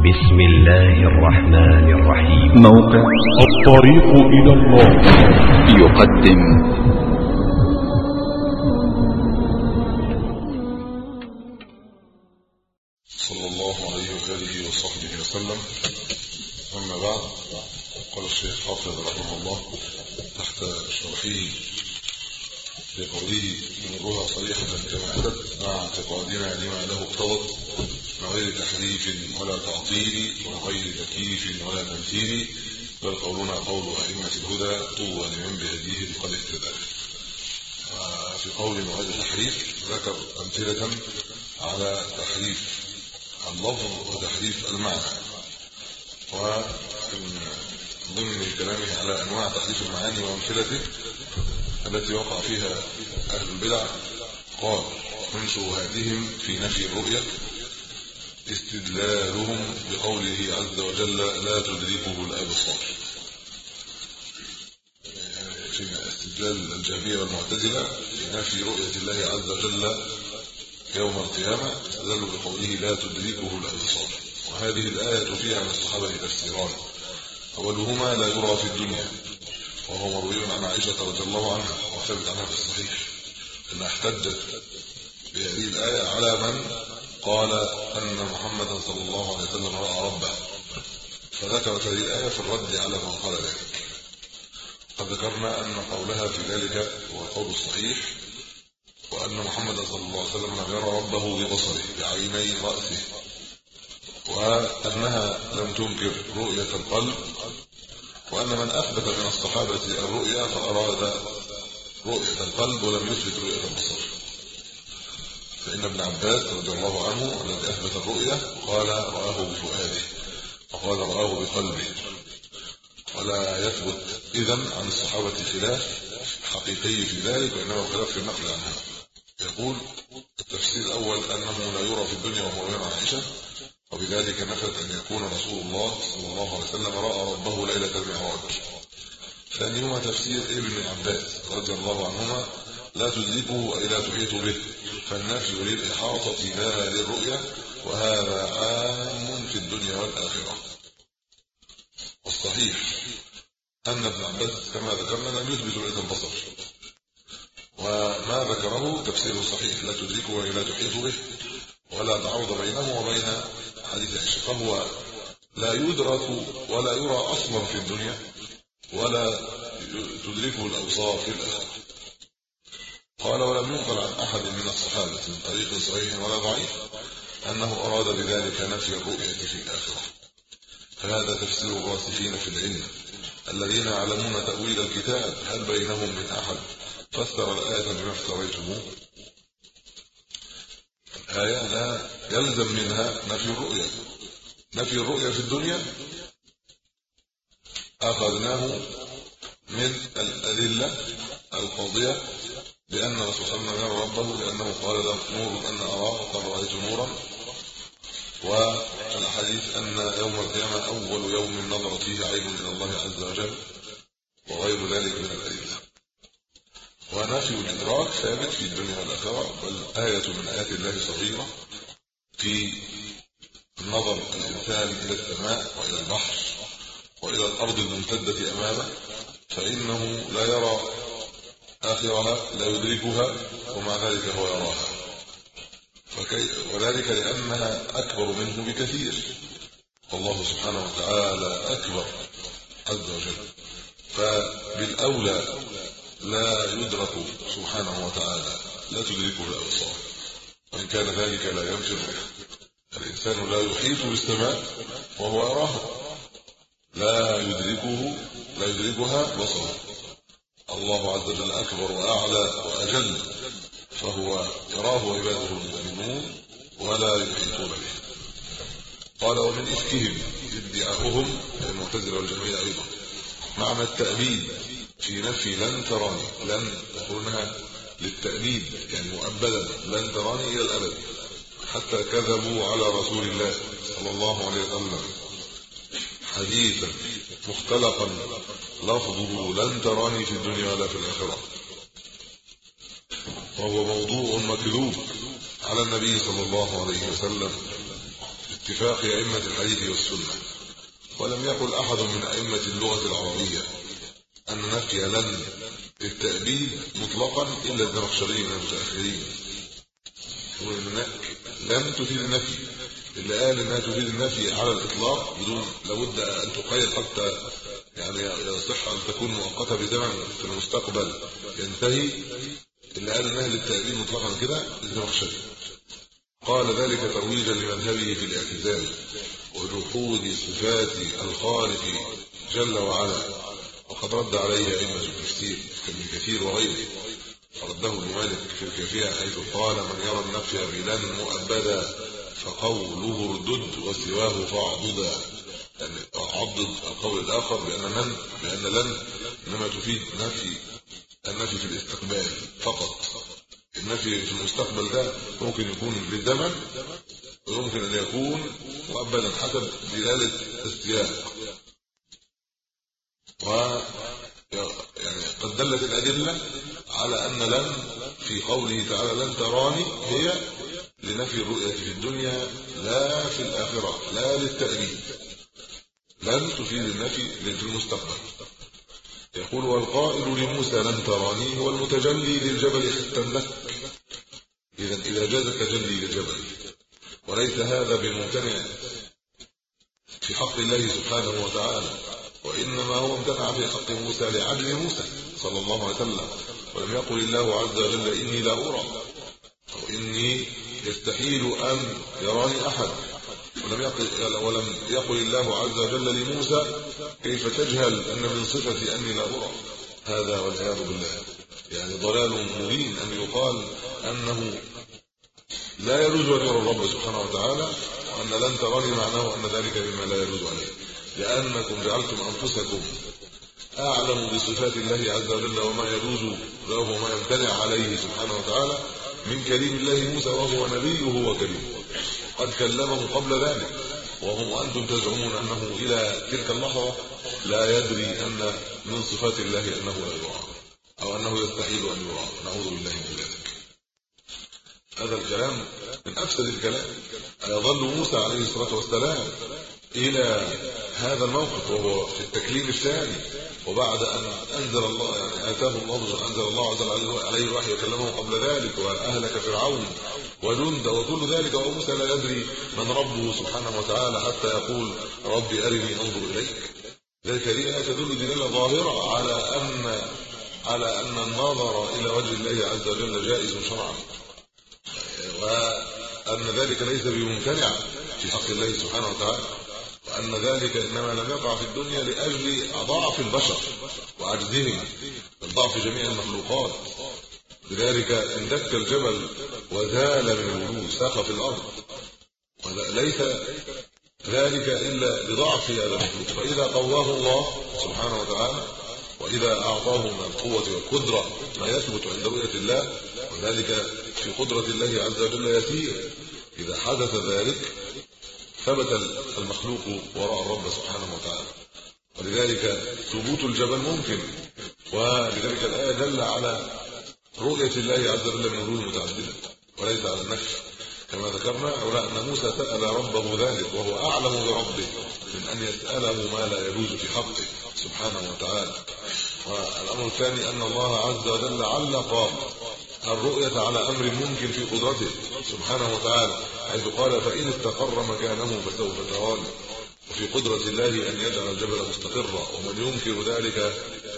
بسم الله الرحمن الرحيم. موقع الطريق إلى الله. يقدم. صلى الله عليه وآله وصحبه وسلم. أما بعد قال الشيخ حافظ رحمه الله تحت شرحه لقوله نورها صريحة كما أتت مع اعتقادنا لما له اقتضت من غير تحريف ولا تعطيل وغير تكييف ولا تمثيل بل قولنا قول أئمة الهدى طوى لمن بهديه قد اهتدى. في قول غير تحريف ذكر أمثلة على تحريف اللفظ وتحريف المعنى. ومن ضمن كلامه على أنواع تحريف المعاني وأمثلته التي وقع فيها أهل البدع قال من شبهاتهم في نفي الرؤية استدلالهم بقوله عز وجل لا تدركه الأبصار. في استدلال الجهميه والمعتزلة في نفي رؤية الله عز وجل يوم القيامة استدلوا بقوله لا تدركه الأبصار. وهذه الآية فيها من الصحابة تفسيران أولهما لا يرى في الدنيا. وهو مروي عن عائشة رضي الله عنها وثبت عنها في الصحيح. أنها احتجت بهذه الآية على من قال أن محمدا صلى الله عليه وسلم رأى ربه فذكرت هذه الآية في الرد على من قال ذلك. قد ذكرنا أن قولها في ذلك هو القول الصحيح وأن محمد صلى الله عليه وسلم لم يرى ربه ببصره بعيني رأسه وأنها لم تنكر رؤية القلب وأن من أثبت من الصحابة الرؤيا فأراد رؤية القلب ولم يثبت رؤية البصر. فإن ابن عباس رضي الله عنه الذي أثبت الرؤيا قال رآه بفؤاده وقال رآه بقلبه. ولا يثبت إذن عن الصحابة خلاف حقيقي في ذلك وإنما خلاف في النقل عنها. يقول التفسير الأول أنه لا يرى في الدنيا وهو يرى عائشة وبذلك نفت أن يكون رسول الله صلى الله عليه وسلم رأى ربه ليلة المعراج. ثانيهما تفسير ابن عباس رضي الله عنهما لا تدركه أي لا تحيط به. فالنفي للإحاطة لا للرؤية وهذا عام في الدنيا والآخرة. والصحيح أن ابن عباس كما ذكرنا لم يثبت رؤية البصر. وما ذكره تفسير صحيح لا تدركه ولا تحيط به. ولا تعارض بينه وبين حديث عائشة. فهو لا يدرك ولا يرى أصلا في الدنيا ولا تدركه الأبصار في الآخرة. قال ولم ينقل عن أحد من الصحابة من طريق صحيح ولا ضعيف أنه أراد بذلك نفي الرؤية في الآخرة. فهذا تفسير الراسخين في العلم. الذين يعلمون تأويل الكتاب هل بينهم من أحد؟ فسر الآية بما افتريتموه الآية لا يلزم منها نفي الرؤية. نفي الرؤية في الدنيا أخذناه من الأدلة القاضية بأن الرسول صلى الله عليه وسلم ربه لأنه قال له نور أن أراه قد رأيت نورا. والحديث أن يوم القيامة أول يوم نظر فيه عين إلى الله عز وجل وغير ذلك من الأدلة. ونفي الإدراك ثابت في الدنيا والآخرة بل آية من آيات الله صغيرة في نظر الإنسان إلى السماء وإلى البحر وإلى الأرض الممتدة أمامه فإنه لا يرى آخرها لا يدركها ومع ذلك هو يراها. وذلك لأنها أكبر منه بكثير. والله سبحانه وتعالى أكبر عز وجل. فبالأولى لا يدرك سبحانه وتعالى لا تدركه الأبصار. وإن كان ذلك لا ينفر الإنسان لا يحيط بالسماء وهو يراها لا يدركه لا يدركها بصره. الله عز وجل أكبر وأعلى وأجل فهو يراه عباده المؤمنون ولا يحيطون به. قال ومن إفكهم ادعاؤهم المعتزله والجميع أيضا. معنى التأبيد في نفي لن تراني لن تقولونها للتأبيد يعني مؤبدا لن تراني إلى الأبد حتى كذبوا على رسول الله صلى الله عليه وسلم حديثا مختلقا لفظه لن تراني في الدنيا ولا في الآخرة. وهو موضوع مكذوب على النبي صلى الله عليه وسلم اتفاق أئمة الحديث والسنة. ولم يقل أحد من أئمة اللغة العربية أن نفي لن التأبيد مطلقا إلا الزمخشري من إن لم تفيد النفي. اللي قال انها تفيد النفي على الإطلاق بدون لابد أن تقيد حتى يعني يصح أن تكون مؤقتة بزمن في المستقبل ينتهي اللي قال انها للتأبيد مطلقا كده الزمخشري قال ذلك ترويجا لمذهبه في الاعتزال وجحود صفات الخالق جل وعلا. وقد رد عليه أئمة التفسير كابن كثير وغيره. رده ابن مالك في الكافيه حيث قال من يرى النفي بلن مؤبدا فقوله ردد وسواه فاعضدا يعني عضد القول الآخر بأن من بأن لن إنما تفيد نفي النفي في الاستقبال فقط. النفي في المستقبل ده ممكن يكون لزمن ويمكن أن يكون مؤبدا حسب دلالة السياق. و يعني قد دلت الأدلة على أن لن في قوله تعالى لن تراني هي لنفي الرؤية في الدنيا لا في الآخرة لا للتأبيد لن تفيد النفي في المستقبل. يقول والقائل لموسى لن تراني هو المتجلي للجبل حتى لك إذا إذا جاز التجلي للجبل وليس هذا بممتنع. في حق الله سبحانه وتعالى وإنما هو امتنع في حق موسى لعدل موسى صلى الله عليه وسلم. ولم يقل الله عز وجل إني لا أرى أو إني يستحيل أن يراني أحد. ولم يقل ولم يقل الله عز وجل لموسى كيف تجهل أن من صفتي أني لا أرى؟ هذا والعياذ بالله. يعني ضلال مبين أن يقال أنه لا يجوز أن يرى الرب سبحانه وتعالى وأن لن تراني معناه أن ذلك مما لا يجوز عليه. لأنكم جعلتم أنفسكم أعلم بصفات الله عز وجل وما يجوز له وما يمتنع عليه سبحانه وتعالى من كريم الله موسى وهو نبيه وكريمه قد كلمه قبل ذلك وهم أنتم تزعمون أنه إلى تلك اللحظه لا يدري أن من صفات الله أنه لا يرى أو أنه يستحيل أن يرى نعوذ بالله من ذلك. هذا الكلام من أفسد الكلام. يظل موسى عليه الصلاة والسلام إلى هذا الموقف وهو في التكليم الثاني. وبعد أن أنزل الله يعني آتاه الله أنزل الله عز وجل عليه الوحي وكلمه قبل ذلك وأهلك فرعون. وجند وكل ذلك وموسى لا يدري من ربه سبحانه وتعالى حتى يقول ربي أرني أنظر إليك. ذلك دي تدل دلاله ظاهرة على ان على أن النظر إلى وجه الله عز وجل جائز شرعا. وأن ذلك ليس بممتنع في حق الله سبحانه وتعالى. وأن ذلك إنما لم يقع في الدنيا لأجل ضعف البشر وعجزهم ضعف جميع المخلوقات. لذلك اندك الجبل وزال من الوجود في الأرض. وليس ذلك إلا لضعف هذا المخلوق فإذا قواه الله سبحانه وتعالى وإذا أعطاه من القوة والقدرة ما يثبت عند رؤية الله وذلك في قدرة الله عز وجل يسير. إذا حدث ذلك ثبت المخلوق وراء الرب سبحانه وتعالى. ولذلك ثبوت الجبل ممكن ولذلك الآية دل على رؤية الله عز وجل من وجوه متعددة وليس على النفي كما ذكرنا أو أن موسى سأل ربه ذلك وهو أعلم بربه من أن يسأله ما لا يجوز في حقه سبحانه وتعالى. والأمر الثاني أن الله عز وجل علق الرؤية على أمر ممكن في قدرته سبحانه وتعالى حيث قال فإن استقر مكانه فسوف تراني وفي قدرة الله أن يجعل الجبل مستقرا ومن ينكر ذلك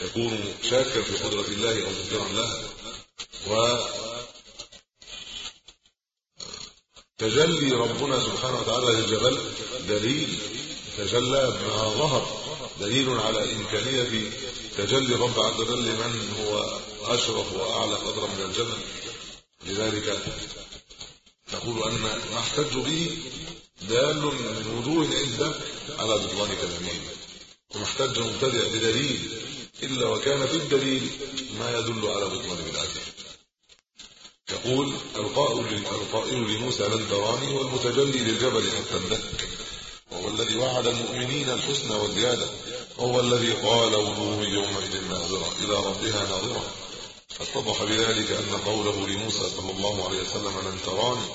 يكون شاكا في قدرة الله أو منكرا لها و تجلي ربنا سبحانه وتعالى للجبل دليل تجلى بما ظهر دليل على إمكانية تجلي الرب عز وجل من هو أشرف وأعلى قدرا من الجبل. لذلك نقول أن ما احتج به دال من وجوه عدة على بطلان كلامه ومحتج مبتدع بدليل إلا وكان في الدليل ما يدل على بطلان بدعته يقول القائل لموسى لن تراني والمتجلي للجبل حتى اندك وهو الذي وعد المؤمنين الحسنى والزيادة. وهو الذي قال وجوه يومئذ ناظرة إلى ربها ناظرة. فاتضح بذلك أن قوله لموسى صلى الله عليه وسلم لن تراني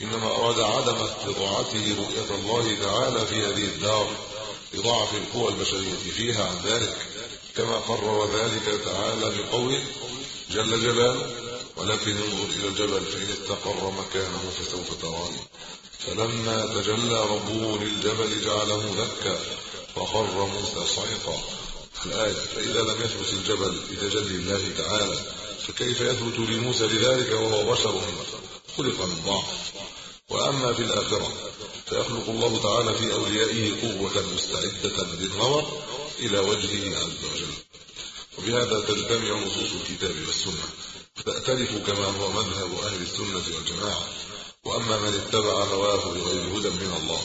إنما أراد عدم استطاعته رؤية الله تعالى في هذه الدار لضعف القوى البشرية فيها عن ذلك. كما قرر ذلك تعالى بقوله جل جلاله ولكن انظر إلى الجبل فان استقر مكانه فسوف تراني. فلما تجلى ربه للجبل جعله دكا فخر موسى صعقا. الآية فإذا لم يثبت الجبل بتجلي الله تعالى فكيف يثبت لموسى لذلك وهو بشر؟ خلق من ضعف. وأما في الآخرة فيخلق الله تعالى في أوليائه قوة مستعدة للنظر إلى وجهه عز وجل. وبهذا تجتمع نصوص الكتاب والسنة. فتأتلف كما هو مذهب أهل السنة والجماعة. وأما من اتبع هواه بغير هدى من الله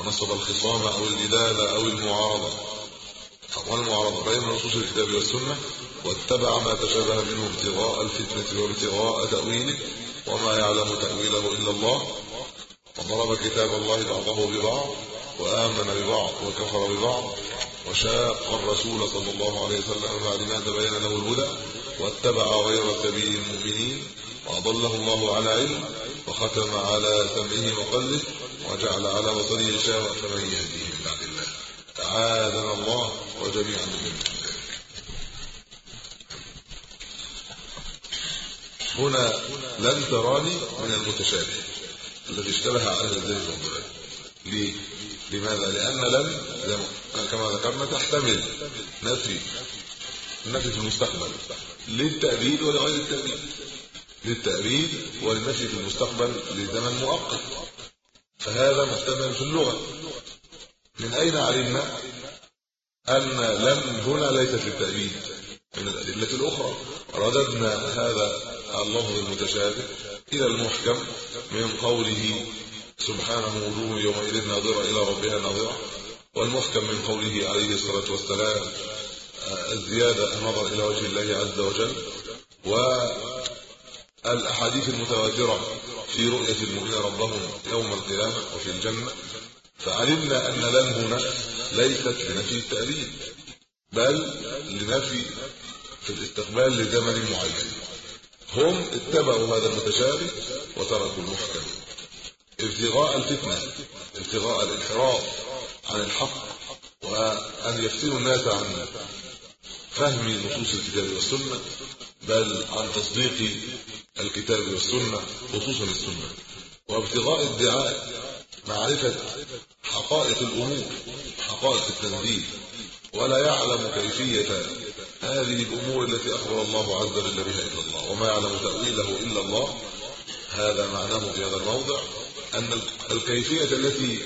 ونصب الخصام أو الجدال أو المعارضة. والمعارضة بين نصوص الكتاب والسنة واتبع ما تشابه منه ابتغاء الفتنة وابتغاء تأويله وما يعلم تأويله إلا الله. وضرب كتاب الله بعضه ببعض وآمن ببعض وكفر ببعض وشاق الرسول صلى الله عليه وسلم بعد ما تبين له الهدى. واتبع غير سبيل المؤمنين وأضله الله على علم وختم على سمعه وقلبه وجعل على بصره غشاوة فمن يهديه من بعد الله. اعاذنا الله وجميعا من ذلك. هنا لن تراني من المتشابه الذي اشتبه على الذهن والضلال. ليه؟ لماذا؟ لأن لن كما ذكرنا تحتمل نفي النفي في المستقبل. للتأبيد ولغير التأبيد. للتأبيد والنفي في المستقبل لزمن مؤقت فهذا محتمل في اللغة. من أين علمنا أن لم هنا ليست للتأبيد من الأدلة الأخرى. رددنا هذا اللفظ المتشابه إلى المحكم من قوله سبحانه وجوه يومئذ ناظرة إلى ربها ناظرة والمحكم من قوله عليه الصلاة والسلام الزيادة النظر إلى وجه الله عز وجل والأحاديث المتواترة في رؤية المؤمنين ربهم يوم القيامة وفي الجنة فعلمنا أن لن هنا ليست لنفي التأليل بل لنفي في الاستقبال لزمن معين. هم اتبعوا هذا المتشابه وتركوا المحكم. ابتغاء الفتنة ابتغاء الانحراف عن الحق وأن يفتنوا الناس عن فهم نصوص الكتاب والسنة بل عن تصديق الكتاب والسنة خصوصا السنة. وابتغاء ادعاء معرفة حقائق الأمور حقائق التنزيل. ولا يعلم كيفية هذه الأمور التي أخبر الله عز وجل بها إلا الله. وما يعلم تأويله إلا الله. هذا معناه في هذا الموضع أن الكيفية التي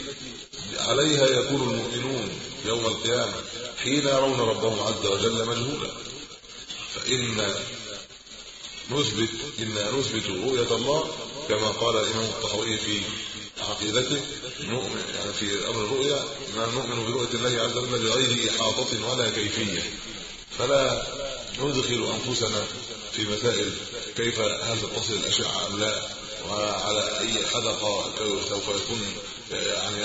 عليها يكون المؤمنون يوم القيامة حين يرون ربهم عز وجل مجهولا. فإن نثبت إن نثبت رؤية الله كما قال الإمام الطحاوي في عقيدته نؤمن يعني في أمر الرؤيا ما نؤمن برؤية الله عز وجل بغير إحاطة ولا كيفية. فلا ندخل أنفسنا في مسائل كيف هل تصل الأشعة أم لا وعلى أي حدقه سوف يكون يعني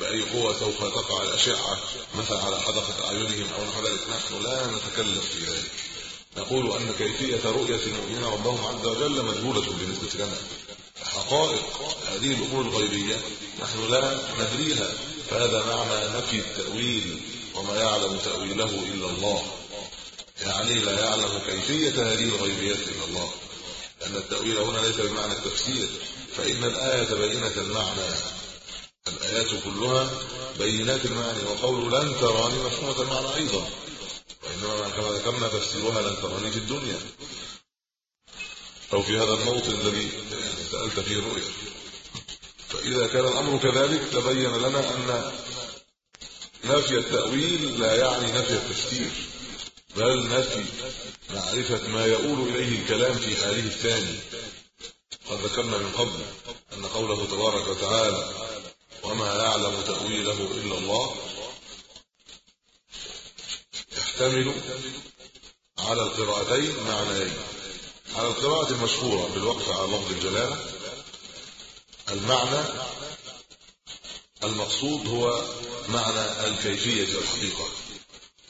بأي قوة سوف تقع الأشعة مثلا على حدقة أعينهم أو نحو ذلك. نحن لا نتكلم في ذلك. نقول أن كيفية رؤية المؤمنين ربهم عز وجل مجهولة بالنسبة لنا. حقائق هذه الأمور الغيبية نحن لا ندريها. فهذا معنى نفي التأويل وما يعلم تأويله إلا الله. يعني لا يعلم كيفية هذه الغيبيات إلا الله. لأن التأويل هنا ليس بمعنى التفسير فإن الآية بينة المعنى. الآيات كلها بينات المعنى وقول لن تراني مفهومه المعنى أيضا وإنما كما ذكرنا تفسيرها لن تراني في الدنيا أو في هذا الموطن الذي سألت فيه الرؤيا. فإذا كان الأمر كذلك تبين لنا أن نفي التأويل لا يعني نفي التفسير بل نفي معرفة ما يؤول إليه الكلام في حاله الثاني. قد ذكرنا من قبل أن قوله تبارك وتعالى وما يعلم تأويله إلا الله. يحتمل على القراءتين معنيين. على القراءة المشهورة بالوقف على لفظ الجلالة المعنى المقصود هو معنى الكيفية والحقيقة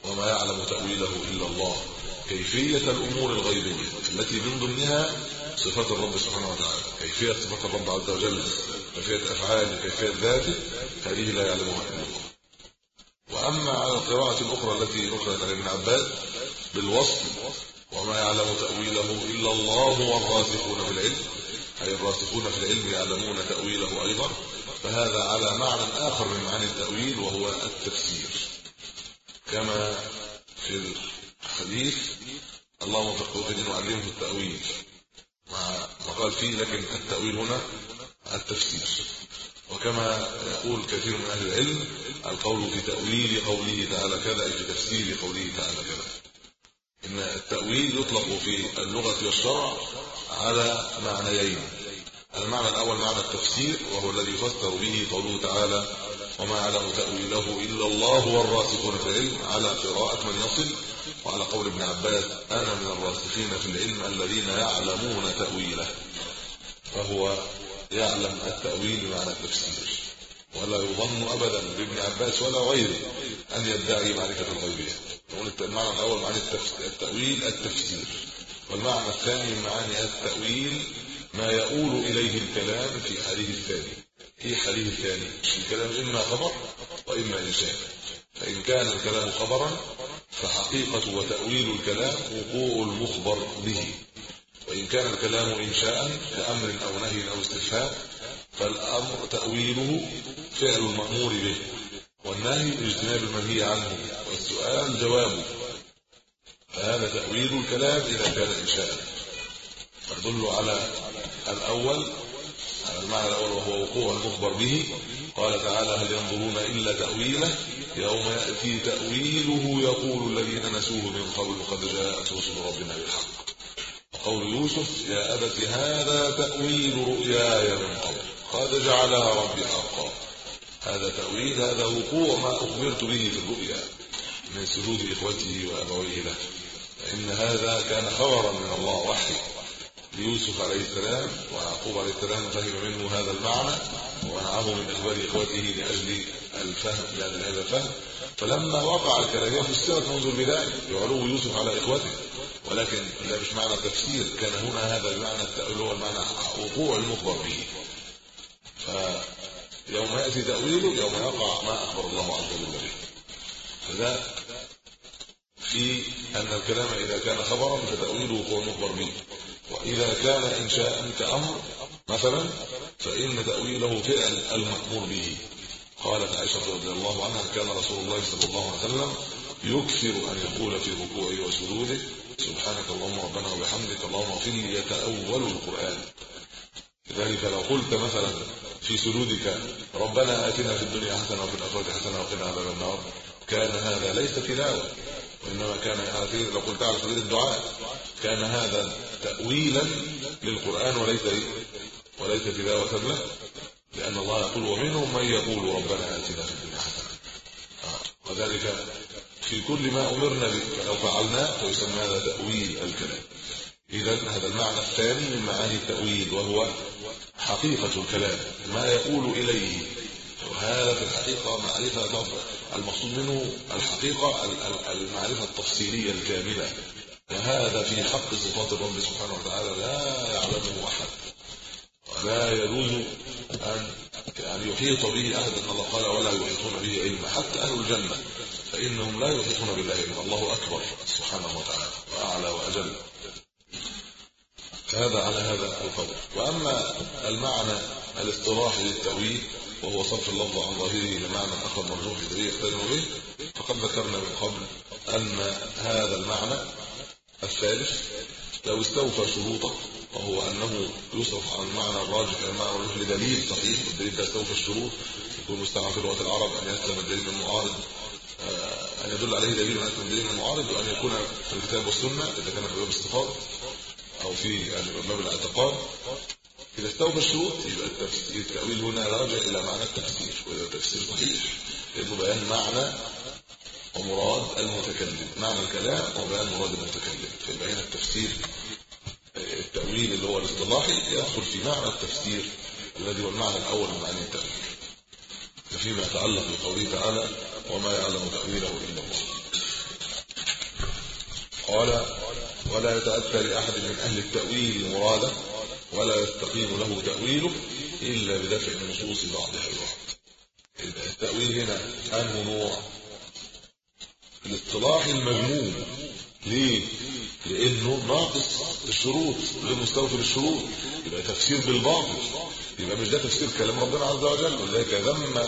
وما يعلم تأويله إلا الله. كيفية الأمور الغيبية التي من ضمنها صفات الرب سبحانه وتعالى. كيفية صفات الرب عز وجل كيفية أفعاله كيفية ذاته هذه لا يعلمها الا الله وأما على القراءة الأخرى التي نقلت عن ابن عباس بالوصف وما يعلم تأويله إلا الله والراسخون في العلم أي الراسخون في العلم يعلمون تأويله أيضا فهذا على معنى آخر من معاني التأويل وهو التفسير. كما في الحديث اللهم فقهه في وعلمه التأويل. ما قال فيه لكن التأويل هنا التفسير. وكما يقول كثير من أهل العلم القول في تأويل قوله تعالى كذا أي في تفسير قوله تعالى كذا. إن التأويل يطلق في اللغة والشرع على معنيين. المعنى الأول معنى التفسير وهو الذي يفسر به قوله تعالى وما يعلم تأويله إلا الله والراسخون في العلم. على قراءة من يصل. وعلى قول ابن عباس أنا من الراسخين في العلم الذين يعلمون تأويله. فهو يعلم التأويل معنى التفسير. ولا يظن ابدا بابن عباس ولا غيره أن يدعي معرفة الغيبيه نقول المعنى الأول معنى التأويل التفسير. والمعنى الثاني معاني التأويل ما يؤول إليه الكلام في حاله الثاني. في حاله الثاني الكلام إما خبر وإما انشاء فإن كان الكلام خبرا فحقيقة وتأويل الكلام وقوع المخبر به. وإن كان الكلام انشاء كامر أو نهي أو استفهام فالأمر تأويله فعل المأمور به. والنهي اجتناب المنهي عنه والسؤال جوابه فهذا تأويل الكلام إذا كان انشاء. يدل على الأول على المعنى الأول وهو وقوع المخبر به. قال تعالى هل ينظرون إلا تأويله؟ يوم يأتي تأويله يقول الذين نسوه من قبل قد جاءت رسل ربنا بالحق. قول يوسف يا أبت هذا تأويل رؤياي من قبل. قد جعلها ربي حقا. هذا تأويل هذا وقوع ما أخبرت به في الرؤيا من سجود إخوته وأبويه له. فإن هذا كان خبرا من الله وحي ليوسف عليه السلام ويعقوب عليه السلام فهم منه هذا المعنى ومنعه من أخبار إخوته لأجل الفهم لأجل هذا الفهم. فلما وقع الكلام فسرت منذ البداية بعلو يوسف على إخوته ولكن ده مش معنى تفسير كان هنا هذا المعنى التأويل هو المعنى وقوع المخبر به. فيوم يأتي تأويله يوم يقع ما أخبر الله عز وجل به. فذا في أن الكلام إذا كان خبرا فتأويله هو المخبر به. وإذا كان إنشاء كأمر مثلا فإن تأويله فعل المأمور به. قالت عائشة رضي الله عنها كان رسول الله صلى الله عليه وسلم يكثر أن يقول في ركوعه وسجوده سبحانك اللهم ربنا وبحمدك اللهم اغفر لي يتأول القرآن. لذلك لو قلت مثلا في سجودك ربنا آتنا في الدنيا حسنة وفي الآخرة حسنة وقنا عذاب النار كان هذا ليس تلاوة وإنما كان هذه لو قلت على سبيل الدعاء كان هذا تأويلا للقرآن وليس وليس تلاوة له لأن الله يقول ومنهم من يقول ربنا آتنا في الدنيا حسنة. آه. وذلك في كل ما أمرنا به فعلناه فيسمى هذا تأويل الكلام. إذا هذا المعنى الثاني من معاني التأويل وهو حقيقة الكلام ما يقول إليه. وهذا في الحقيقة معرفة المقصود منه الحقيقة المعرفة التفصيلية الكاملة. وهذا في حق صفات الرب سبحانه وتعالى لا يعلمه أحد. ولا يجوز أن يعني يحيط به أحد أن الله قال ولا يحيطون به علما. حتى أهل الجنة فإنهم لا يحيطون بالله علما الله أكبر سبحانه وتعالى وأعلى وأجل. هذا على هذا القدر وأما المعنى الاصطلاحي للتأويل وهو صرف اللفظ عن ظاهره لمعنى آخر مرجوح الذي يختلف به فقد ذكرنا من قبل أن هذا المعنى الثالث لو استوفى شروطه وهو أنه يصرف عن المعنى الراجح إلى المعنى الراجح لدليل صحيح والدليل ده استوفى الشروط يكون مستعمل في لغة العرب أن يسلم الدليل المعارض آه، أن يدل عليه دليل أن يسلم الدليل المعارض وأن يكون في الكتاب والسنة إذا كان في باب الصفات أو في باب الاعتقاد. إذا استوفى الشروط يبقى التفسير التأويل هنا راجع إلى معنى التفسير وهذا تفسير صحيح لأنه بيان معنى ومراد المتكلم. معنى الكلام وبيان مراد المتكلم. فيبقى هنا التفسير التأويل اللي هو الاصطلاحي يدخل في معنى التفسير الذي هو المعنى الأول من معنى التأويل. فيما يتعلق بقوله تعالى وما يعلم تأويله إلا الله قال ولا يتاتى لاحد من أهل التأويل مراده ولا يستقيم له تأويله إلا بدفع نصوص بعضها البعض التأويل هنا أنه نوع الاصطلاح المذموم ليه؟ لأنه ناقص الشروط غير مستوفي للشروط يبقى تفسير بالباطل. يبقى مش ده تفسير كلام ربنا عز وجل. ولذلك ذم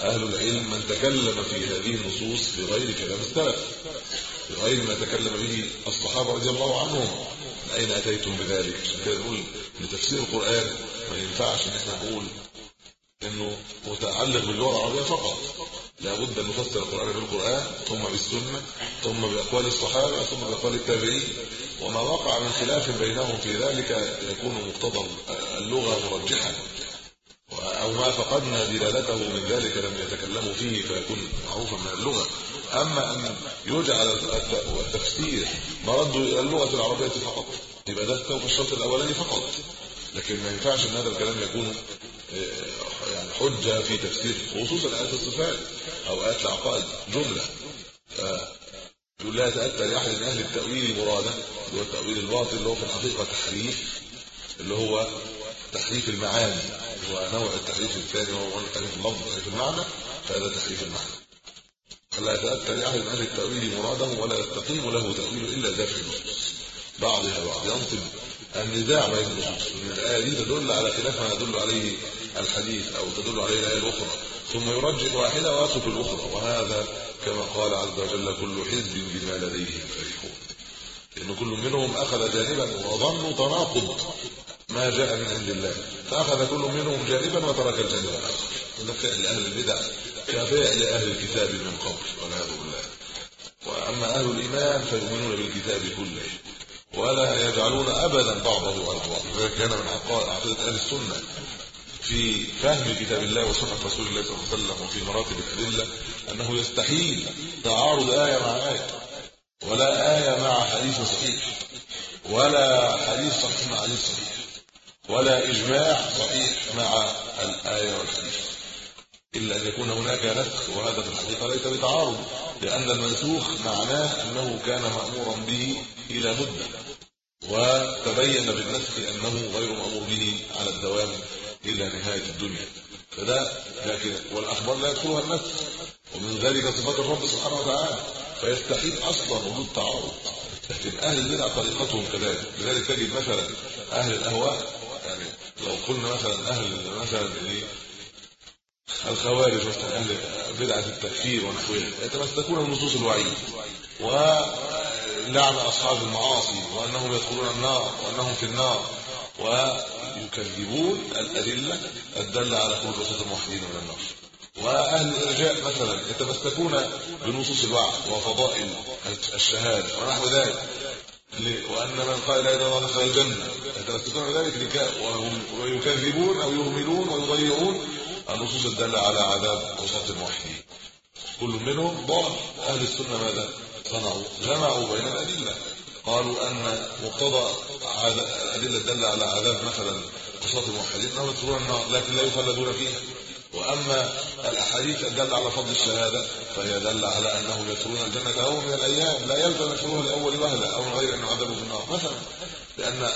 أهل العلم من تكلم في هذه النصوص بغير كلام السلف. بغير ما تكلم به الصحابة رضي الله عنهم. من أين أتيتم بذلك؟ كده نقول إن تفسير القرآن ما ينفعش إن إحنا نقول إنه متعلق باللغة العربية فقط. لابد أن نفسر القرآن بالقرآن ثم بالسنة ثم بأقوال الصحابة ثم بأقوال التابعين. وما وقع من خلاف بينهم في ذلك يكون مقتضى اللغة مرجحا. أو ما فقدنا دلالته من ذلك لم يتكلموا فيه فيكون معروفا من اللغة. أما أن يجعل التفسير مرد إلى اللغة العربية فقط يبقى ده استوفى الشرط الأولاني فقط. لكن ما ينفعش إن هذا الكلام يكون آه، يعني حجة في تفسير خصوصا ايات الصفات أو ايات العقائد جملة. يقول لا يتاتى لاحد من أهل التأويل مراده اللي هو التأويل الباطل اللي هو في الحقيقة تحريف اللي هو تحريف المعاني. هو نوع التحريف الثاني وهو تحريف اللفظ تحريف المعنى فهذا تحريف المعنى. فلا يتاتى لاحد من أهل التأويل مراده ولا يستقيم له تأويل إلا دافع النصوص. بعضها بعض ينصب النزاع بين النصوص. ان الآية دي تدل على خلاف ما يدل عليه الحديث أو تدل عليه الآية الأخرى ثم يرجح واحدة ويترك الأخرى وهذا كما قال عز وجل كل حزب بما لديهم فرحون. لأن كل منهم أخذ جانبا وظنوا تناقض ما جاء من عند الله فأخذ كل منهم جانبا وترك الجانب الآخر. هذا فعل أهل البدع كفعل أهل الكتاب من قبل والعياذ بالله. وأما أهل الإيمان فيؤمنون بالكتاب كله ولا يجعلون ابدا بعضه على بعض كان من عقيده أهل السنة في فهم كتاب الله وسنة رسول الله صلى الله عليه وسلم وفي مراتب الأدلة أنه يستحيل تعارض آية مع آية ولا آية مع حديث صحيح ولا حديث صحيح مع حديث صحيح ولا إجماع صحيح مع الآية والحديث. إلا أن يكون هناك نسخ وهذا في الحقيقة ليس بتعارض لأن المنسوخ معناه أنه كان مأمورا به إلى مدة وتبين بالنسخ أنه غير مأمور به على الدوام إلى نهاية الدنيا. فده لكن والأخبار لا يدخلها النسخ ومن ذلك صفات الرب سبحانه وتعالى. فيستحيل أصلا وجود تعارض. لكن أهل البدع طريقتهم كذلك. لذلك تجد مثلا أهل الأهواء. يعني لو قلنا مثلا أهل مثلا إيه الخوارج مثلا أهل بدعة التكفير ونحوها يتمسكون بنصوص الوعيد. ولعن أصحاب المعاصي. وأنهم يدخلون النار. وأنهم في النار. ويكذبون الأدلة الدالة على خروج رسول الموحدين من النار. وأهل الإرجاء مثلا يتمسكون بنصوص الوعد وفضائل الشهادة ونحو ذلك. وأن من قال لا اله الا الله دخل الجنة يتمسكون بذلك ويكذبون أو يهملون ويضيعون النصوص الدالة على عذاب عصاة الموحدين. كل منهم ضال. أهل السنة ماذا؟ صنعوا جمعوا بين الأدلة. قالوا أن مقتضى الأدلة الدالة على عذاب مثلا عصاة الموحدين انهم يدخلون النار لكن لا يخلدون فيها. وأما الأحاديث الدالة على فضل الشهادة فهي دالة على أنهم يدخلون الجنة يوم من الأيام لا يلزم يدخلون الأول وهلة أو غير أن يعذبوا في النار مثلا. لأن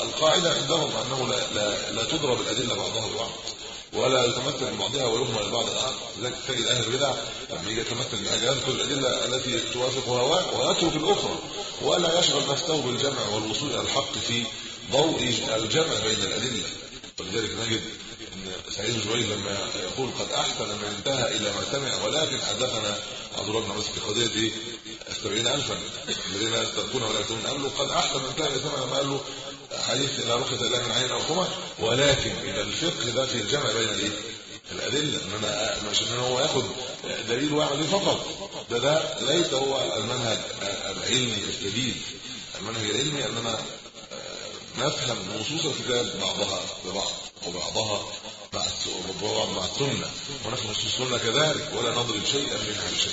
القاعدة عندهم أنه لا لا, لا تضرب الادله بعضها ببعض ولا يتمثل ببعضها ويهمل البعض الآخر. لذلك تجد أهل البدع لما يجي يتمثل باجازه كل الأدلة التي توافق هواه ويترك الأخرى. ولا يشغل نفسه بالجمع والوصول إلى الحق في ضوء الجمع بين الأدلة. ولذلك نجد إن سعيد الجويني لما يقول قد أحسن من انتهى إلى ما سمع ولكن حدثنا عبد الله بن مسعود قضية إيه 70000 الذين يسترقون ولا يكتمون قال له قد أحسن من انتهى إلى لما قال له حديث لا رخص الا من عين أو خمر ولكن اذا الفقه ده في الجمع بين الايه الأدلة إن أنا مش إن هو ياخد دليل واحد فقط. ده ده ليس هو المنهج العلمي الجديد. المنهج العلمي أننا نفهم نصوص الكتاب بعضها ببعض وبعضها مع بعض مع السنة. ونفهم نصوص السنة كذلك ولا نضرب شيئا منها بشيء.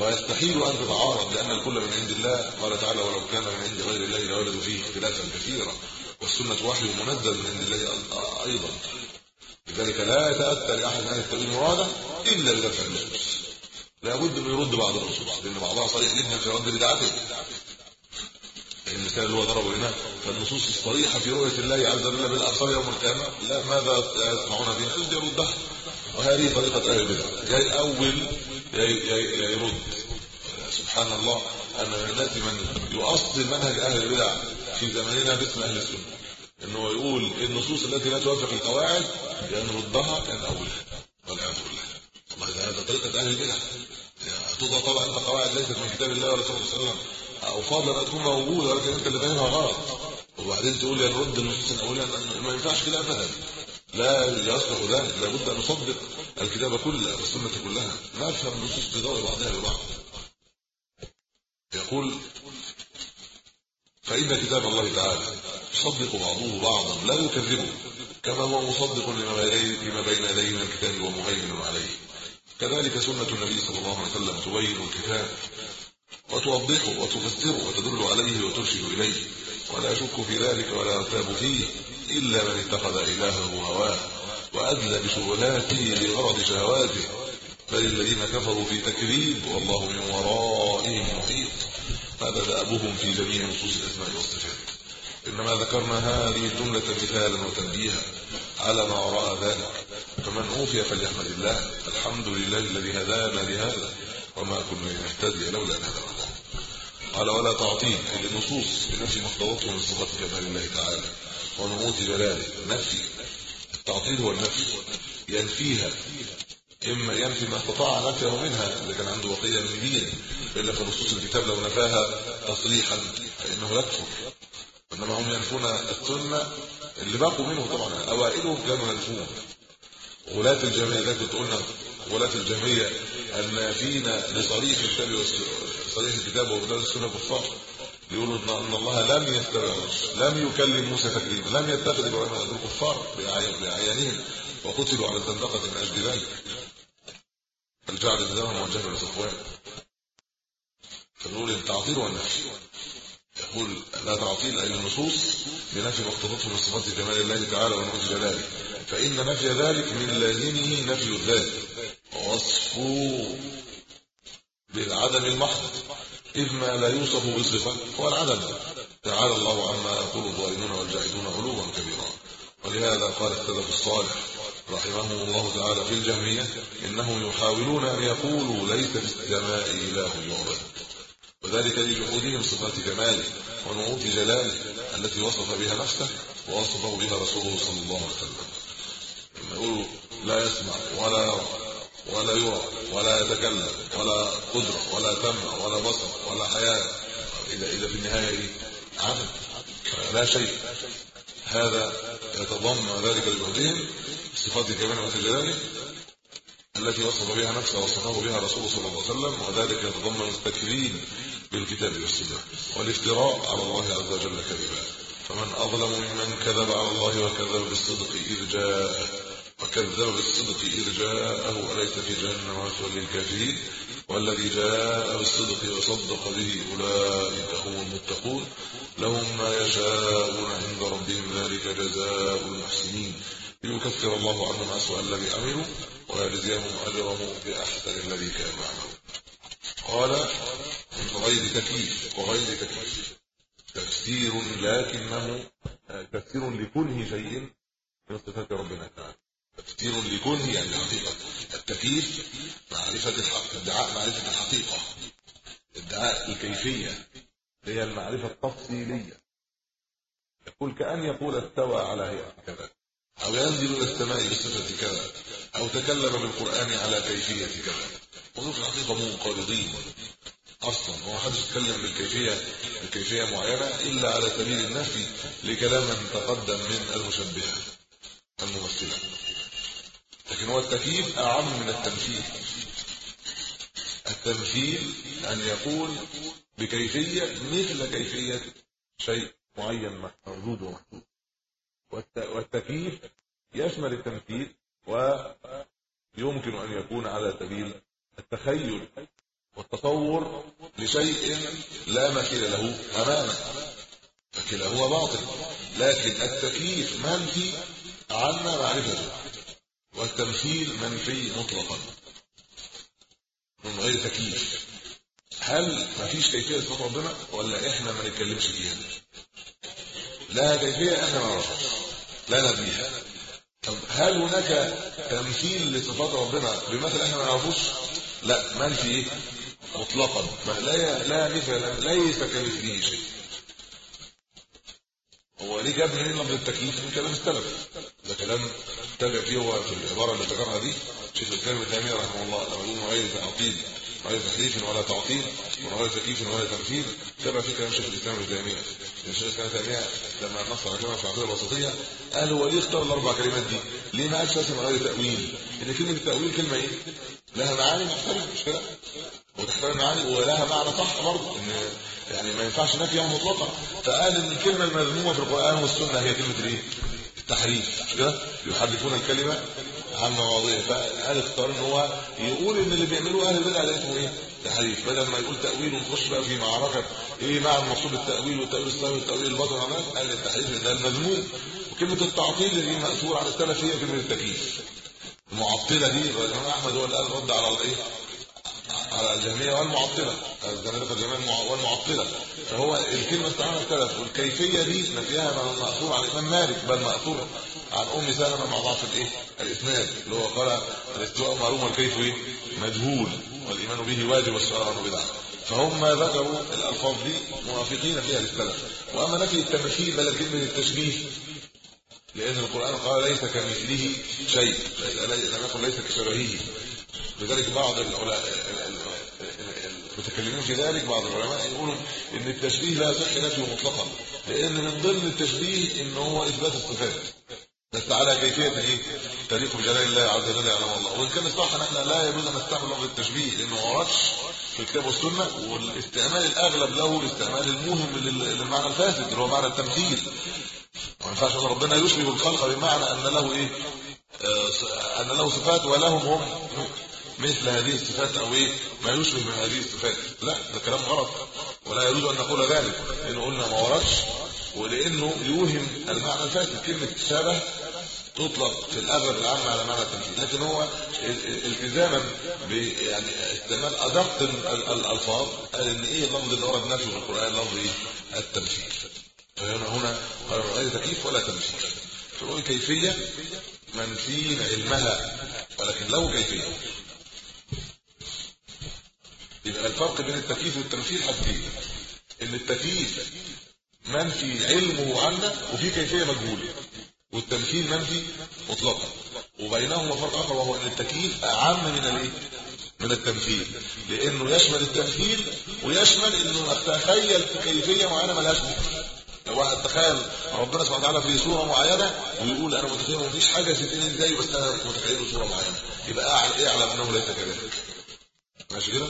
ويستحيل أن تتعارض لأن الكل من عند الله قال تعالى ولو كان من عند غير الله لوجدوا فيه اختلافا كثيرا. والسنة وحي منزل من عند الله أيضا. لذلك لا يتأتى لأحد أن التاويل مراده إلا بدفع النصوص لابد انه يرد بعض النصوص لأن بعضها صريح جدا في رد بدعته. المثال اللي هو ضربه هنا فالنصوص الصريحة في رؤية الله عز وجل بالابصار يوم القيامة لا ماذا يسمعون فيها؟ اذ يردها وهذه طريقة أهل البدع. يا أول يا يرد. سبحان الله من الناس من يؤصل منهج أهل البدع في زماننا باسم أهل السنة. إنه يقول النصوص التي لا توافق القواعد يا نردها يا نأولها والعياذ بالله. والله هذا طريقة أهل البدع. تضع طبعا انت قواعد ليست من كتاب الله ورسوله صلى الله عليه وسلم. أو فاضل ان تكون موجودة ولكن أنت اللي فاهمها غلط. وبعدين تقول يا نرد النصوص الأولى ما ينفعش كده ابدا. لا يصلح ذلك لابد أن نصدق الكتاب كله والسنة كلها. نفهم النصوص تدور بعضها ببعض. يقول فإن كتاب الله تعالى يصدق بعضه بعضا لا يكذبه كما هو مصدق لما بين يديه من الكتاب ومهيمن عليه. كذلك سنة النبي صلى الله عليه وسلم تبين الكتاب وتوضحه وتفسره وتدل عليه وترشد إليه. ولا يشك في ذلك ولا يرتاب فيه. إلا من اتخذ إلهه هواه وأدلى بشغلاته لغرض شهواته بل الذين كفروا في تكذيب والله من ورائهم محيط. هذا دأبهم في جميع نصوص الأسماء والصفات. إنما ذكرنا هذه الجملة مثالا وتنبيها على ما وراء ذلك. فمن أوفي فليحمد الله الحمد لله الذي هدانا لهذا وما كنا لنهتدي لولا هدانا الله. قال ولا تعطيل النصوص بنفي مقتضته من صفات كمال الله تعالى. ونموت جلاله نفي التعطيل هو النفي ينفيها. إما ينفي ما استطاع نفيه منها إذا كان عنده بقيه من دين. الا في نصوص الكتاب لو نفاها تصريحا فإنه يكفر انما هم ينفون السنة. اللي بقوا منه طبعا أوائلهم كانوا ينفون. ولاة الجميع ذاك قلنا ولاة الجميع النافين لصريح الكتاب صريح الكتاب السنة كفار. يقولوا ان الله لم يستبعش لم يكلم موسى تكليما لم يتخذ إبراهيم هذول الكفار بعيانهم وقتلوا على الزندقة من أجل ذلك. الجعل الدم موجه لصفوان فنقول التعطيل والنفي يقول لا تعطيل أي النصوص بنفي مقتضته من صفات جمال الله تعالى ونعوذ جلاله فإن نفي ذلك من لازمه نفي الذات. ووصفه بالعدم المحض. إذ ما لا يوصف بصفه هو العدم تعالى الله عما يقول الظالمون والجاهدون علوا كبيرا. ولهذا قال السلف الصالح رحمهم الله تعالى في الجهمية إنهم يحاولون أن يقولوا ليس في السماء إله يعبد وذلك لجحودهم صفات كماله ونعوت جلاله التي وصف بها نفسه ووصفه بها رسوله صلى الله عليه وسلم. يقول لا يسمع ولا يرى. ولا يرى ولا يتكلم ولا قدرة ولا سمع ولا بصر ولا حياة. إذا إذا في النهاية إيه؟ عدم لا شيء. هذا يتضمن ذلك لجهدهم صفات كماله وجلاله التي وصف بها نفسه وصفه بها رسوله صلى الله عليه وسلم وذلك يتضمن التكذيب بالكتاب والسنة والافتراء على الله عز وجل كذبا. فمن أظلم ممن كذب على الله وكذب بالصدق إذ جاءه. وكذب بالصدق إذ جاءه أليس في جهنم مثوى للكافرين؟ والذي جاء بالصدق وصدق به أولئك هم المتقون. لهم ما يشاءون عند ربهم ذلك جزاء المحسنين. ليكفر الله عنهم اسوء الذي عملوا ويجزيهم أجرهم بأحسن الذي كانوا يعملون. قال غير تكييف وغير تكييف. تفسير لكنه تفسير لكنه شيء من صفات ربنا تعالى. تفسير لكنه يعني حقيقه التكييف معرفة الحق ادعاء معرفة الحقيقة. ادعاء الكيفية هي المعرفة التفصيلية. يقول كأن يقول استوى على هيئه كذا أو ينزل إلى السماء بصفة كذا أو تكلم بالقرآن على كيفية كذا. وفي الحقيقة منقرضين أصلا هو حدش يتكلم بالكيفية بكيفيه معينة إلا على سبيل النفي لكلام من تقدم من المشبهة الممثلة. لكن هو التكييف اعم من التمثيل. التمثيل أن يقول بكيفية مثل كيفية شيء معين موجود ومحدود والتكييف يشمل التمثيل ويمكن أن يكون على سبيل التخيل والتصور لشيء لا مثيل له أمامه. فكلاهما باطل لكن التكييف منفي عنا معرفته. والتمثيل منفي مطلقا من غير تكييف. هل مفيش كيفية لصفات ربنا ولا إحنا ما نتكلمش فيها؟ لا كيفية إحنا ما نعرفهاش لا ندريها طب هل هناك تمثيل لصفات ربنا بمثل إحنا ما نعرفوش؟ لا منفي إيه مطلقا. لا لا مثل ليس كمثله شيء. هو ليه جاب منين لفظ التكليف من كلام السلف. ده كلام تابع فيه هو في العبارة اللي ذكرها دي شيخ الإسلام ابن تيمية رحمه الله يقول غير تعطيل غير تحريف ولا تعطيل وغير تكييف ولا تمثيل تابع فيه كلام شيخ الإسلام ابن تيمية. شيخ الإسلام ابن تيمية لما نص على كلمه في العقيدة الوسطية قال هو ليه اختار الأربع كلمات دي؟ ليه ما قالش مثلا غير تأويل؟ ان كلمة التاويل كلمة إيه؟ لها معاني مختلفة مش كده؟ وتحتمل معاني ولها معنى صح برضه إن يعني ما ينفعش نفي مطلقا فقال إن الكلمة المذمومة في القرآن والسنة هي كلمة الإيه؟ التحريف. كده يحرفون الكلمة عن مواضيع. فقال اختار ان هو يقول إن اللي بيعملوه أهل البدع ده اسمه إيه؟ تحريف. بدل ما يقول تأويل ونخش بقى في معركة إيه معنى المقصود بالتأويل والتأويل الصحيح والتأويل الباطل قال التحريف ده المذموم. وكلمة التعطيل اللي ماثور على السلف هي كلمة التكليف المعطلة دي الامام أحمد هو اللي قال رد على الإيه؟ على الجهميه والمعطلة. الزنادقه الجهميه والمعطلة. فهو الكلمة استعملها السلف. والكيفية دي نفيها ماثور عن الإمام مالك بل مأثور عن أم سلمة مع ضعف الإيه؟ الإسناد. اللي هو قال الاستواء معلوم والكيف إيه؟ مجهول والإيمان به واجب والسؤال عنه بدعة. فهم ذكروا الألفاظ دي موافقين فيها للسلف. وأما نفي التمثيل بل كلمه التشبيه لأن القرآن قال ليس كمثله شيء. لم يقل ليس كشبهه. لذلك بعض المتكلمين في ذلك بعض العلماء يقولوا إن التشبيه لا يصح نفيه مطلقا لأن من ضمن التشبيه ان هو إثبات الصفات. بس على كيفية إيه؟ تاريخ بجلال الله عز وجل يعلم الله. وإن كان الصح إن إحنا لا يجوز أن نستعمل لفظ التشبيه لأنه ما وردش في الكتاب والسنة. والاستعمال الأغلب له الاستعمال الموهم للمعنى الفاسد اللي هو معنى التمثيل. ما ينفعش أن ربنا يشبه الخلق بمعنى أن له إيه؟ آه أن له صفات ولهم هم. مثل هذه الصفات أو إيه؟ ما يشبه من هذه الصفات. لا ده كلام غلط. ولا يجوز أن نقول ذلك لأنه قلنا ما وردش ولأنه يوهم المعنى الفاسد. كلمة شبه تطلق في الاغلب العام على معنى التمثيل. لكن هو التزاما يعني استعمال أدق الألفاظ قال إن إيه اللفظ اللي ورد نفسه في القرآن؟ لفظ إيه؟ التمثيل. فهنا هنا قال غير تكييف ولا تمثيل. فنقول كيفية منفين علمها ولكن له كيفية. يبقى الفرق بين التكييف والتمثيل حاجتين. إن التكييف منفي علمه عنا وفي كيفية مجهوله. والتمثيل منفي مطلقا. وبينهما فرق آخر وهو إن التكييف أعم من الإيه؟ من التمثيل. لأنه يشمل التمثيل ويشمل إنه أتخيل كيفية معينة ملهاش لو واحد تخيل ربنا سبحانه وتعالى في صورة معينة ويقول أنا متخيل مفيش حاجة ستين إزاي بس أنا متخيله صورة معينة. يبقى أعلم أنه ليس كذلك. ماشي كده؟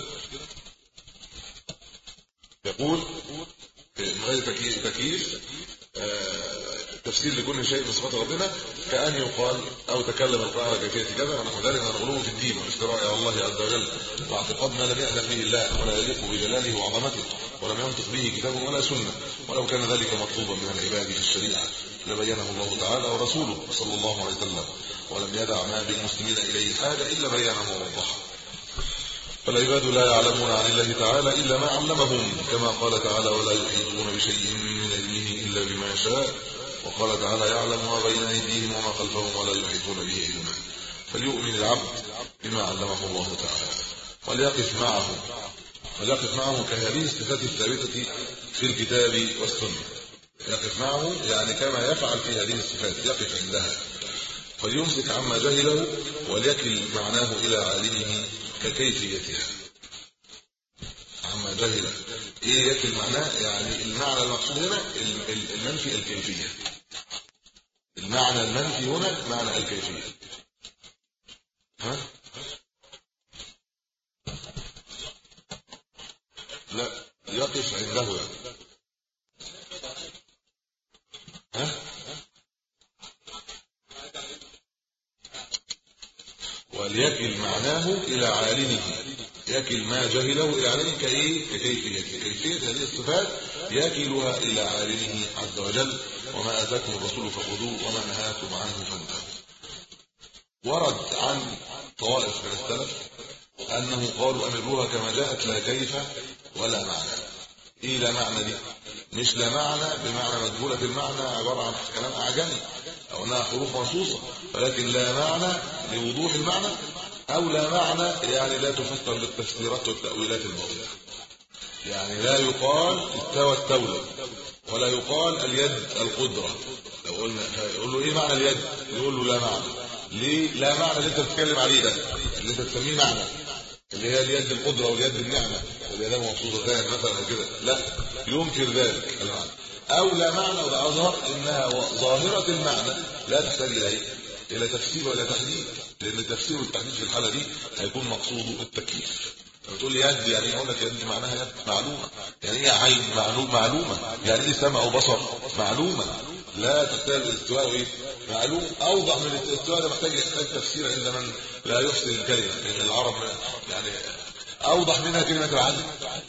يقول من غير تكييف تفسير لكل شيء من صفات ربنا كأن يقال أو تكلم القرآن كيفية كذا ونحو ذلك من الغلو في الدين والافتراء على الله عز وجل. واعتقاد ما لم يأذن به الله ولا يليق بجلاله وعظمته ولم ينطق به كتاب ولا سنة. ولو كان ذلك مطلوبا من العباد في الشريعة لبينه الله تعالى ورسوله صلى الله عليه وسلم. ولم يدع ما بالمسلمين إليه حاجة إلا بيانه ووضحه. فالعباد لا يعلمون عن الله تعالى إلا ما علمهم. كما قال تعالى ولا يحيطون بشيء من علمه إلا بما شاء وقال تعالى يعلم ما بين أيديهم وما خلفهم ولا يحيطون به علما فليؤمن العبد بما علمه الله تعالى وليقف معه وليقف معه كهذه الصفات الثابتة في الكتاب والسنة. يقف معه يعني كما يفعل في هذه الصفات يقف عندها فليمسك عما جهله وليكل معناه إلى عالمه. ككيفيتها. عما جهل إيه يكل معناه يعني المعنى المقصود هنا المنفي الكيفية. المعنى المنفي هنا معنى الكيفية. ها؟ لا يقف عنده يعني. ها؟ وليكل معناه إلى عالمه. يكل ما جهله إلى عالمه كإيه ككيفية كيفية هذه الصفات؟ يكلها إلى عالمه عز وجل. وما آتاكم الرسول فخذوه وما نهاكم عنه فانتهوا. ورد عن طوائف من السلف أنه قالوا أمروها كما جاءت لا كيف ولا معنى. إيه لا معنى دي؟ مش لا معنى بمعنى مجهوله المعنى عبارة عن كلام أعجمي أو إنها حروف منصوصة ولكن لا معنى لوضوح المعنى أو لا معنى يعني لا تفسر بالتفسيرات والتأويلات الباطلة. يعني لا يقال استوى التولى ولا يقال اليد القدرة. لو قلنا يقول له إيه معنى اليد؟ يقول له لا معنى. ليه؟ لا معنى اللي أنت بتتكلم عليه ده اللي أنت تسميه معنى. اللي هي اليد القدرة واليد النعمة اليدان مبسوطتان مثلا كده. لا ينكر ذلك المعنى. أو لا معنى وده أظهر إنها ظاهرة المعنى لا تحتاج إلى إلى تفسير ولا تحديد؟ لأن التفسير والتحديد في الحالة دي هيكون مقصوده التكييف. لما تقول لي يد يعني أقول لك يد معناها يد معلومة. يعني إيه عين؟ معلومه معلومة. يعني إيه سمع وبصر؟ معلومة. لا تحتاج الاستواء إيه؟ معلوم. أوضح من الاستواء ده محتاج يحتاج تفسير عند من لا يحسن الكلمة لأن العرب يعني أوضح منها كلمة العدل.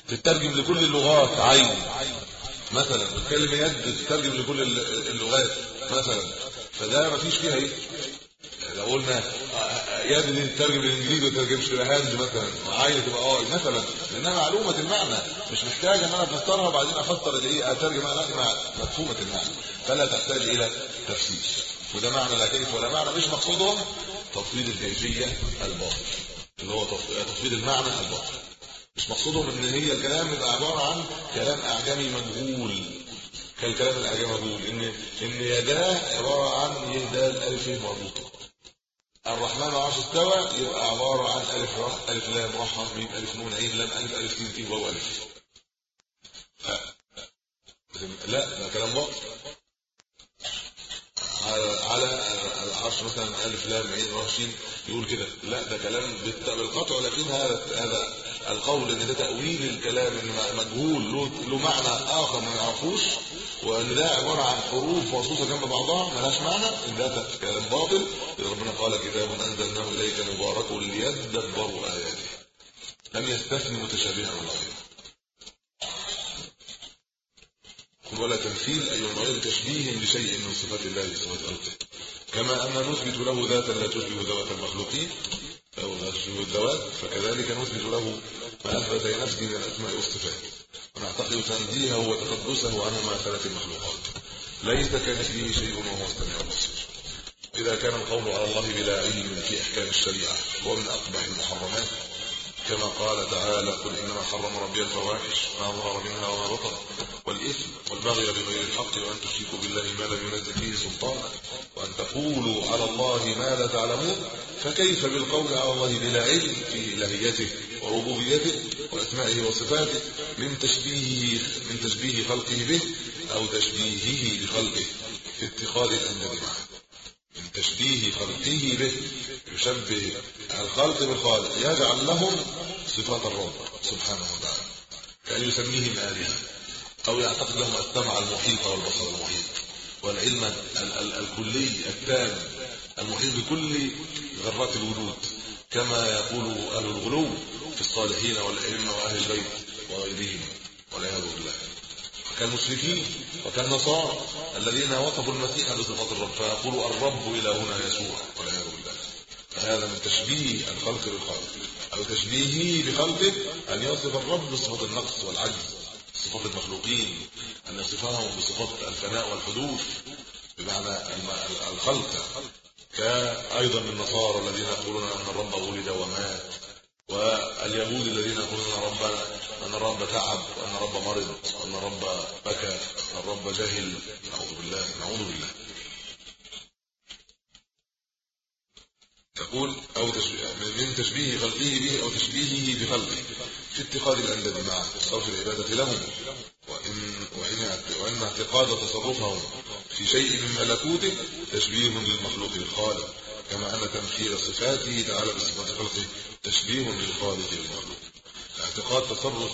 تترجم لكل اللغات عين. مثلا تتكلم يد تترجم لكل اللغات. مثلا فده ما فيش فيها إيه؟ لو قلنا يد دي تترجم للانجليزي وما تترجمش لهاند مثلا عين تبقى آه مثلا لأنها معلومة المعنى مش محتاج إن أنا أفسرها وبعدين أفسر الايه أترجم أنا مفهومة المعنى. فلا تحتاج إلى تفسير. وده معنى لا كيف ولا معنى مش مقصودهم تفويض الكيفيه الباطل اللي هو تفويض المعنى الباطل. مش مقصودهم إن هي الكلام يبقى عبارة عن كلام أعجمي مجهول. كالكلام الاعجمي مجهول ان إن يداه عبارة عن يهدال ألف مربوطة. الرحمن عرش استوى يبقى عبارة عن ألف راء ألف لام راء ميم ألف نون عين لام ألف ألف سين في واو ألف. لا ده كلام باطل على على العرش مثلا ألف لام عين شين يقول كده. لا ده كلام بالقطع لكن هذا هذا القول إن ده تأويل الكلام ان مجهول له معنى آخر ما نعرفوش وإن ده عبارة عن حروف مخصوصة جنب بعضها مالهاش معنى إن ده كلام باطل ربنا قال كتاب أنزلناه إليك مبارك ليدبروا آياته. لم يستثني متشابها من غيره. ولا تمثيل أي غير تشبيه لشيء من صفات الله بصفات خلقه كما أن نثبت له ذاتا لا تشبه ذوات المخلوقين أو لا تشبه الذوات فكذلك نثبت له ما أثبت لنفسه من الأسماء والصفات. ونعتقد تنزيهه وتقدسه عن مماثله المخلوقات. ليس كمثله شيء وهو السميع البصير. إذا كان القول على الله بلا علم في أحكام الشريعة هو من أقبح المحرمات. كما قال تعالى قل إنما حرم ربي الفواحش ما ظهر منها وما بطن والإثم والبغي بغير الحق وأن تشركوا بالله ما لم ينزل فيه سلطانا وأن تقولوا على الله ما لا تعلمون فكيف بالقول على الله بلا علم في الهيته وربوبيته وأسمائه وصفاته من تشبيهه من تشبيه خلقه به أو تشبيهه بخلقه في اتخاذ الانداد معه من تشبيه خلقه به يشبه الخلق بالخالق يجعل لهم صفات الرب سبحانه وتعالى. كأن يسميهم آلهة أو يعتقد لهم السمع المحيط والبصر المحيط والعلم الكلي التام المحيط بكل ذرات الوجود كما يقول أهل الغلو في الصالحين والأئمة وأهل البيت وغيرهم والعياذ بالله. كالمشركين وكالنصارى الذين وصفوا المسيح بصفات الرب فيقولوا الرب إلهنا يسوع والعياذ بالله. فهذا من تشبيه الخلق بالخالق أو تشبيهه بخلقه أن يصف الرب بصفه النقص والعجز صفات المخلوقين أن يصفهم بصفات الفناء والحدوث بمعنى الخلق. كايضا النصارى الذين يقولون أن الرب ولد ومات واليهود الذين يقولون ربنا أن الرب تعب وأن الرب مرض وأن الرب بكى وأن الرب جهل. نعوذ بالله نعوذ بالله. تقول أو من تشبيه خلقه به أو تشبيهه بخلقه في اتخاذ الانداد معه صرف العبادة لهم. وإن وإن وإن اعتقاد تصرفهم في شيء من ملكوته تشبيه للمخلوق الخالق. كما أن تمثيل صفاته تعالى بصفات خلقه تشبيه للخالق للمخلوق اعتقاد تصرف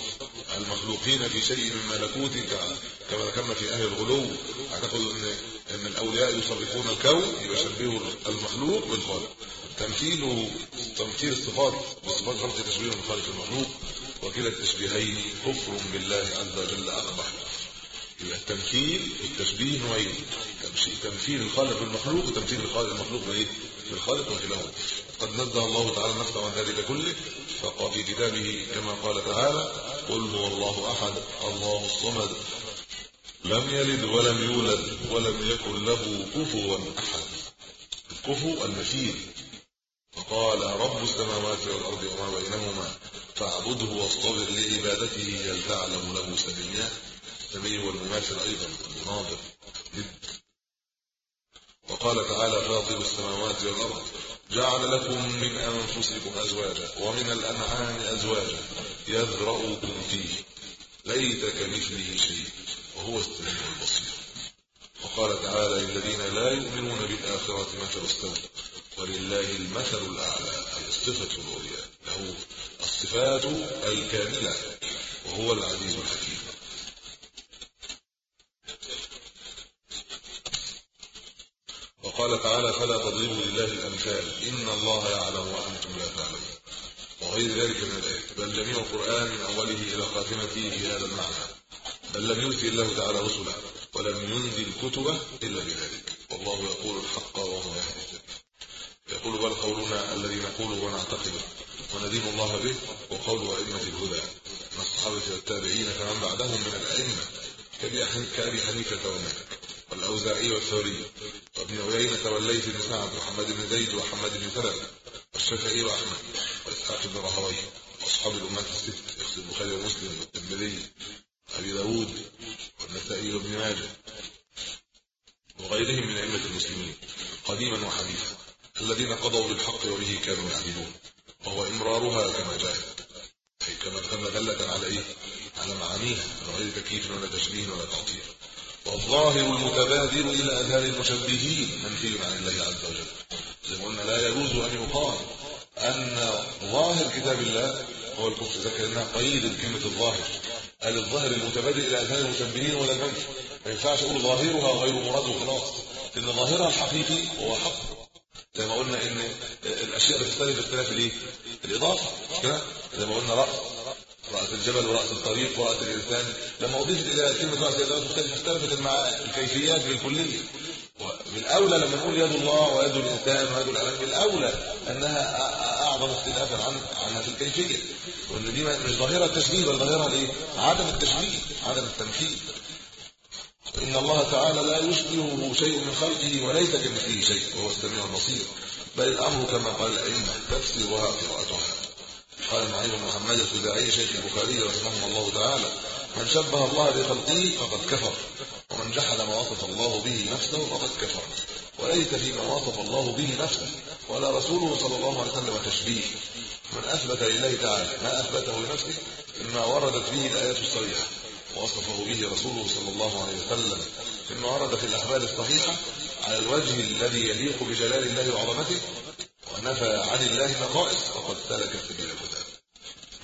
المخلوقين في شيء من ملكوته كما ذكرنا في أهل الغلو. أعتقد ان إن الأولياء يصرفون الكون يشبهوا المخلوق بالخالق تمثيل تمثيل الصفات بصفات خلق تشبيه الخالق المخلوق. وكلا التشبيهين كفر بالله عز وجل أقبح. يبقى التمثيل والتشبيه نوعين. تمثيل الخالق بالمخلوق وتمثيل الخالق المخلوق بايه بالخالق وكلاهما. قد نزه الله تعالى نفسه عن ذلك كله. فقال في كتابه كما قال تعالى قل هو الله أحد الله الصمد. لم يلد ولم يولد ولم يكن له كفوا أحد. الكفو المثيل فقال رب السماوات والأرض وما بينهما فاعبده واصطبر لعبادته هل تعلم له سميا سمي والمماثل أيضا المناظر وقال تعالى فاطر السماوات والأرض. جعل لكم من أنفسكم أزواجا ومن الأنعام أزواجا يذرؤكم فيه. ليس كمثله شيء وهو السميع البصير. وقال تعالى للذين لا يؤمنون بالآخرة مثل السوء ولله المثل الأعلى الصفه العليا له الصفات الكاملة وهو العزيز الحكيم. وقال تعالى فلا تضربوا لله الأمثال. إن الله يعلم وأنتم لا تعلمون. وغير ذلك من الآيات. بل جميع القرآن من أوله إلى خاتمته في هذا المعنى. بل لم يؤتي الله تعالى رسلا ولم ينزل كتبه إلا بذلك. والله يقول الحق وهو يهدي. يقول بل قولنا الذي نقوله ونعتقده وندين الله به. وقول أئمة الهدى. من الصحابه والتابعين فمن بعدهم من الأئمة. كأبي حنيفة ومالك. والأوزاعي والثوري. وابن عيينة والليث بن سعد وحماد بن زيد وحماد بن سلمة والشافعي وأحمد وإسحاق بن راهويه وأصحاب الامهات الست يخص البخاري ومسلم والترمذي ابي داود والنسائي وابن ماجه وغيرهم من أئمة المسلمين قديما وحديثا الذين قضوا بالحق وبه كانوا يعدلون وهو إمرارها كما جاءت أي كما كما دلت على إيه على معانيها من غير تكييف ولا تشبيه ولا تعطيل. والظاهر المتبادر إلى أذهان المشبهين منفي عن الله عز وجل. زي ما قلنا لا يجوز أن يقال أن ظاهر كتاب الله هو الكفر. ذكرنا قيد كلمة الظاهر. قال الظاهر المتبادر إلى أذهان المشبهين ولا المنفي ما ينفعش أقول ظاهرها غير مراد وخلاص ان ظاهرها الحقيقي هو حق. زي ما قلنا إن الأشياء بتختلف اختلاف الإيه؟ الإضافة. كده؟ زي ما قلنا راس راس الجبل ورأس الطريق ورأس الإنسان. لما اضيفت إلى كلمة راس الجبل اختلفت الكيفيات بالكلية. بالاولى لما نقول يد الله ويد الإنسان ويد العالم بالاولى أنها أعظم اختلافا عن عنها في الكيفية. وإن دي مش ظاهرة التشبيه بل ظاهرة الايه عدم التشبيه عدم التمثيل إن الله تعالى لا يشبهه شيء من خلقه وليس كمثله شيء وهو السميع البصير. بل الأمر كما قال الأئمة تفسيرها قراءتها. قال معين محمد الخزاعي شيخ البخاري رحمه الله تعالى من شبه الله بخلقه فقد كفر ومن جحد ما وصف الله به نفسه فقد كفر وليس فيما وصف الله به نفسه ولا رسوله صلى الله عليه وسلم تشبيه. من أثبت لله تعالى ما أثبته لنفسه مما وردت به الآيات الصريحة وصفه به رسوله صلى الله عليه وسلم مما ورد في الأخبار الصحيحة على الوجه الذي يليق بجلال الله وعظمته ونفى عن الله نقائص فقد سلك سبيل الهدى.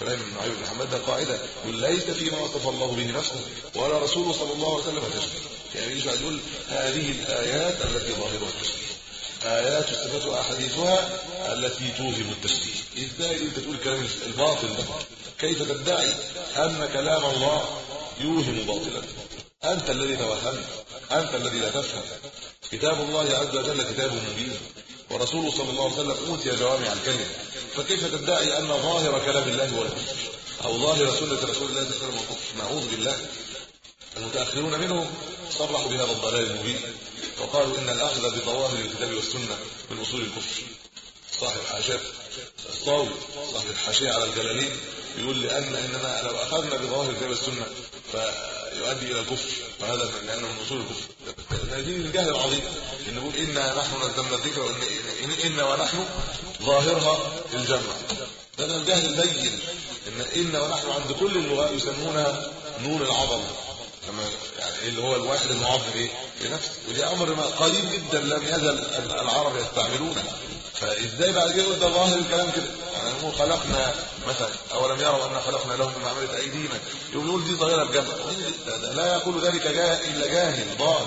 كلام ابن عيب محمد ده قاعدة يقول ليس فيما وصف الله به نفسه ولا رسوله صلى الله عليه وسلم تشبيه يعني يجي يقول هذه الآيات التي ظاهرها التشبيه آيات الصفات وأحاديثها التي توهم التشبيه إزاي انت تقول الكلام الباطل ده. كيف تدعي أن كلام الله يوهم باطلا؟ أنت الذي توهمت أنت الذي لا تفهم. كتاب الله عز وجل كتاب مبين. ورسوله صلى الله عليه وسلم أوتي جوامع الكلم فكيف تدعي أن ظاهر كلام الله هو الكفر أو ظاهر سنة رسول الله صلى الله عليه وسلم نعوذ بالله. المتأخرون منهم صرحوا بهذا الضلال المبين وقالوا إن الأخذ بظواهر الكتاب والسنة من أصول الكفر. صاحب حاشية الصاوي صاحب الحاشية على الجلالين يقول لأن إنما لو أخذنا بظواهر الكتاب والسنة فيؤدي إلى الكفر. وهذا من لأنه من أصول الكفر. هذه الجهل العظيم. إن نقول إنا نحن نزلنا الذكر وان ان, إن ونحن ظاهرها الجمع هذا الجهل البين ان إن ونحن عند كل اللغات يسمونها نون العظمه كما يعني اللي هو الواحد المعظم إيه؟ لنفسه. ودي أمر ما قليل جدا لم يزل العرب يستعملونه. فإزاي بعد كده ده ظاهر الكلام كده؟ يعني نقول خلقنا مثلا أولم يروا أن خلقنا لهم من عملت أيدينا؟ يقولون دي ظاهرة الجمع لا يقول ذلك إلا جاهل ضال.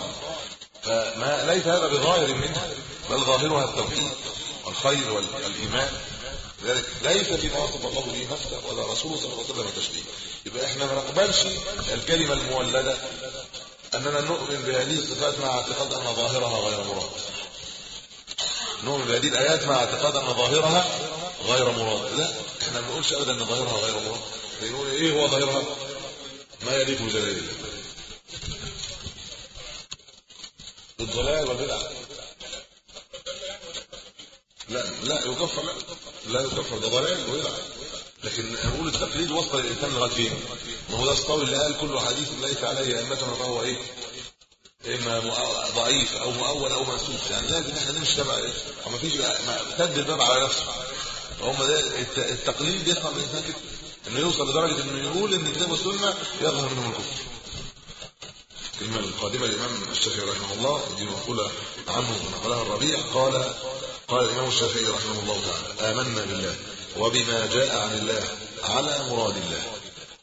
فما ليس هذا بظاهر منها بل ظاهرها التوحيد. والخير والإيمان. لذلك ليس فيما وصف الله به نفسه ولا رسوله صلى الله عليه وسلم تشبيه يبقى إحنا ما نقبلش الكلمة المولدة أننا نؤمن بهذه الصفات مع اعتقاد أن ظاهرها غير مراد. نؤمن بهذه الآيات مع اعتقاد أن ظاهرها غير مراد. لا إحنا ما بنقولش ابدا أن ظاهرها غير مراد. بنقول إيه هو ظاهرها؟ ما يليق بجلال الله. الضلال والبدع. لا لا يكفر لا لا يكفر. ده ضلال وبدع لكن نقول التقليد وصل الانسان لغايه فين ما هو ده الصوي اللي قال كل حديث ليس عليه ائمتنا فهو إيه؟ إما ضعيف أو مؤول أو منسوخ. يعني لازم إحنا نمشي تبع إيه؟ ما فيش سد الباب على نفسه. هم ده التقليد يصنع الانسان كده. إنه يوصل لدرجة إنه يقول إن الكتاب والسنة يظهر منهم الكفر. الكلمة القادمه الإمام الشافعي رحمه الله دي مقولة عنه نقلها الربيع قال قال الإمام الشافعي رحمه الله تعالى آمنا بالله وبما جاء عن الله على مراد الله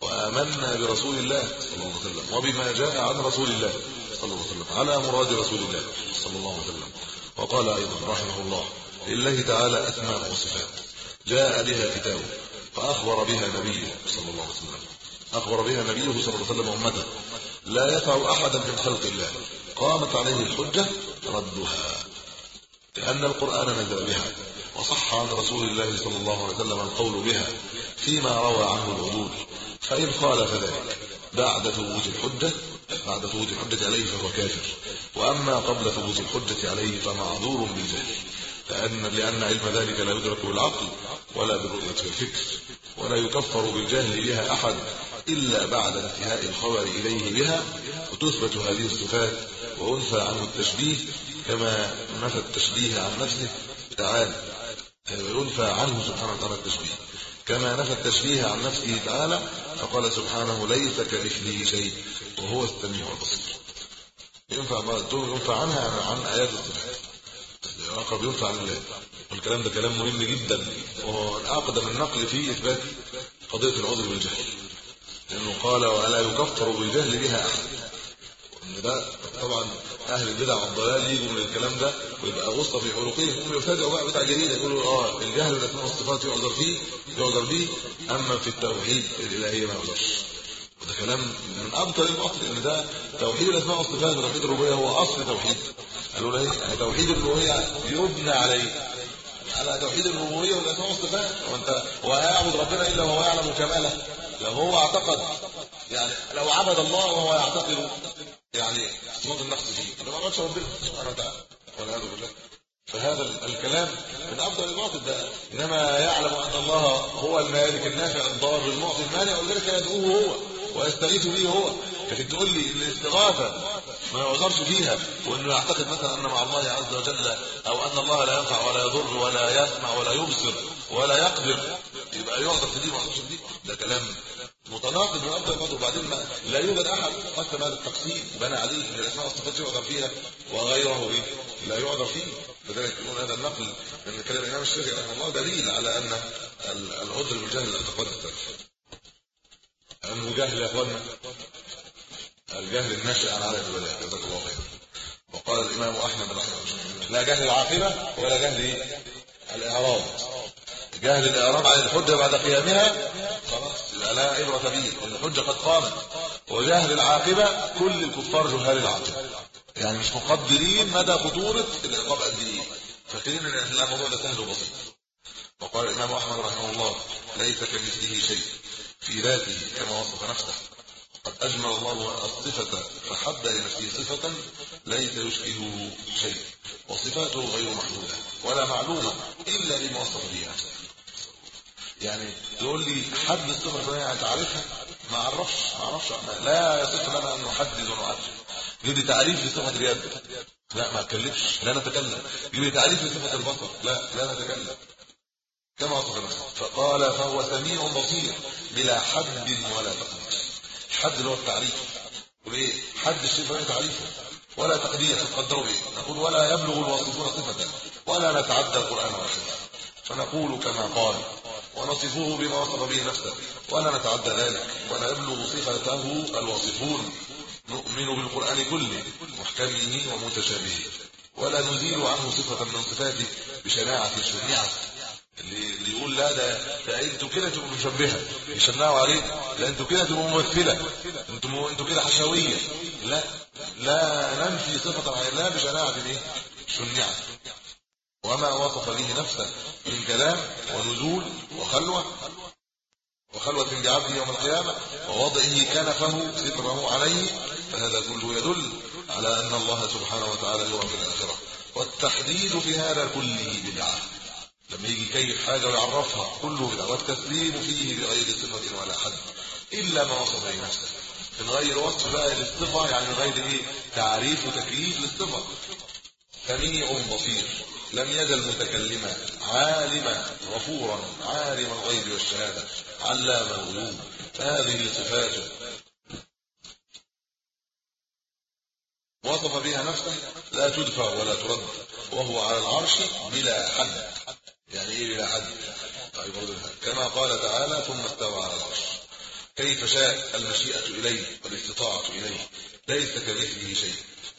وآمنا برسول الله صلى الله عليه وسلم وبما جاء عن رسول الله صلى الله عليه وسلم على مراد رسول الله صلى الله عليه وسلم. وقال أيضا رحمه الله لله تعالى اسماء وصفات جاء بها كتابه فأخبر بها نبيه صلى الله عليه وسلم. أخبر بها نبيه صلى الله عليه وسلم أمته لا يسع احدا من خلق الله قامت عليه الحجة ردها. لأن القرآن نزل بها وصح عن رسول الله صلى الله عليه وسلم القول بها فيما روى عنه العدول فإن خالف ذلك بعد ثبوت الحجة بعد ثبوت الحجة عليه فهو كافر. وأما قبل ثبوت الحجة عليه فمعذور بالجهل لأن لأن علم ذلك لا يدرك بالعقل ولا بالرؤية والفكر ولا يكفر بالجهل بها أحد إلا بعد انتهاء الخبر إليه بها وتثبت هذه الصفات وانفى عنه التشبيه كما نفى التشبيه عن نفسه تعالى وينفى عنه سبحانه وتعالى التشبيه. كما نفى التشبيه عن نفسه تعالى فقال سبحانه ليس كمثله شيء وهو السميع البصير. ينفع ينفع عنها عن آيات الصفات العقب ينفع عن الله. والكلام ده كلام مهم جدا واقدم النقل في إثبات قضية العذر بالجهل. لأنه قال ولا يكفر بالجهل بها أحد. ان ده طبعا أهل البدع والضلال يجوا من الكلام ده ويبقى غصه في حلقهم هم يفاجئوا بقى بتاع جديد يقولوا آه الجهل بالاسماء والصفات يعذر فيه يعذر به أما في التوحيد الالهيه ما يعذرش. وده كلام من أبطل الاصل إن ده توحيد الاسماء والصفات وتوحيد الربوبية هو أصل توحيد. قالوا ليه يعني توحيد الالوهيه يبنى عليه. على توحيد الربوبية والاسماء والصفات وانت هو هيعبد ربنا إلا وهو يعلم كماله. لو هو اعتقد يعني لو عبد الله وهو يعتقد يعني صفات النقص فيه ما عبدش ربنا. سبحانه وتعالى. والعياذ بالله. فهذا الكلام من أفضل الباطل ده. إنما يعلم أن الله هو المالك النافع الضار المعطي. المانع ولذلك يدعوه هو ويستغيث به هو. لكن تقول لي الاستغاثة ما يعذرش فيها وانه يعتقد مثلا أن مع الله عز وجل أو أن الله لا ينفع ولا يضر ولا يسمع ولا يبصر ولا يقدر يبقى يعذر في دي ما يعذرش في دي ده كلام متناقض من افضل الفضل وبعدين لا يوجد أحد قسم هذا التقسيم بنى عليه من الاسماء والصفات يعذر فيها وغيره إيه لا يعذر فيه. لذلك يقول هذا النقل من كلام الإمام الشافعي رحمه الله دليل على أن العذر بالجهل الاعتقاد السلف انه جهل يا اخوانا الجهل الناشئ عن عدم الولاء جزاك الله خير وقال الإمام أحمد رحمه الله لا جهل العاقبة ولا جهل الإعراض. جهل الإعراض عن الحجة بعد قيامها خلاص. لا عبرة به الحجة قد قامت. وجهل العاقبة كل الكفار جهال العاقبة. يعني مش مقدرين مدى خطورة العقاب قد إيه. فاكرين إن الموضوع ده سهل وبسيط. وقال الإمام أحمد رحمه الله ليس كمثله شيء في ذاته كما وصف نفسه. قد اجمل الله الصفة فحد لنفسه صفة ليس يشبهه شيء. وصفاته غير محدودة ولا معلومة إلا بما وصف به نفسه. يعني تقول لي حد الصفه الفلانيه تعرفها؟ ما أعرفش ما أعرفش. لا يصح لنا ان نحدد ونعرف يدي تعريف لصفة اليد. لا ما أتكلمش. لا نتكلم يدي تعريف لصفة البصر لا لا نتكلم كما وصف نفسه. فقال فهو سميع بصير بلا حد ولا تقدير. حد اللي هو التعريف. وليه حد الشيء فلا تعريفه. ولا تقدير. تقدروا به نقول ولا يبلغ الواصفون صفة. ولا نتعدى القرآن وحده فنقول كما قال. ونصفه بما وصف به نفسه. ولا نتعدى ذلك. ولا يبلغ صفته الواصفون نؤمن بالقرآن كله محكمه ومتشابهه ولا نزيل عنه صفة من صفاته بشناعة شنيعه اللي يقول لا ده ده أنتوا كده تبقوا مشبهة. يشنعوا عليه. لا أنتوا كده تبقوا ممثلة. أنتوا أنتوا كده حشوية. لا لا ننفي صفة عن الله بشناعة إيه شنيعه وما وصف به نفسه من كلام ونزول وخلوة. وخلوة بعبده يوم القيامة ووضعه كنفه ستره عليه فهذا كله يدل على أن الله سبحانه وتعالى في الآخرة. والتحديد في هذا كله بدعة. لما يجي كيف حاجة ويعرفها كله بدعة. والتسليم فيه بغير صفة ولا حد. إلا ما وصف به نفسه. من غير وصف بقى للصفة يعني من غير إيه؟ تعريف وتكييف للصفة. سميع بصير. لم يزل متكلما عالما غفورا عالم الغيب والشهادة علام الغيوب. هذه صفاته وصف بها نفسه لا تدفع ولا ترد وهو على العرش بلا حد. يعني إيه بلا حد؟ طيب كما قال تعالى ثم استوى على العرش. كيف شاء المشيئة إليه والإستطاعة إليه ليس كمثله شيء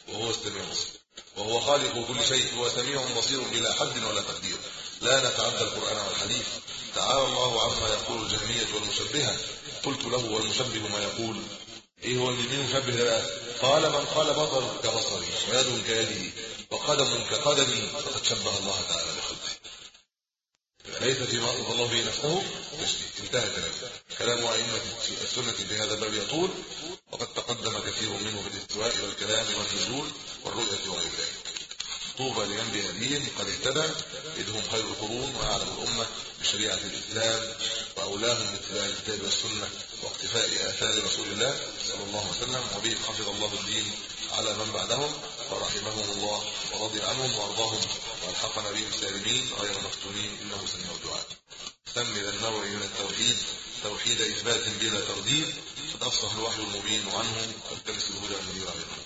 وهو السميع البصير. وهو خالق كل شيء هو سميع بصير بلا حد ولا تقدير. لا نتعدى القرآن والحديث. تعالى الله عما يقول الجهمية والمشبهة. قلت له والمشبه ما يقول. إيه هو اللي مشبه ده؟ قال من قال بصر كبصري ويد كيدي وقدم كقدمي فقد شبه الله تعالى بخلقه. ليس فيما وصف الله به نفسه. انتهى كلامه. كلام أئمة السنة في هذا الباب يطول. تقدم كثير منه في الاستواء والكلام والنزول والرؤية وغير ذلك طوبى لمن بهديهم قد اهتدى إذ هم خير القرون وأعلم الأمة بشريعة الإسلام وأولاهم باتباع الكتاب والسنة واقتفاء آثار رسول الله صلى الله عليه وسلم وبهم حفظ الله الدين على من بعدهم ورحمهم الله ورضي عنهم وأرضاهم وألحقنا بهم سالمين غير مفتونين إنه سميع الدعاء. سمي النوع من التوحيد توحيد إثبات بلا ترديد قد أفصح الوحي المبين عنهم والتمس الهدى المنير عليهم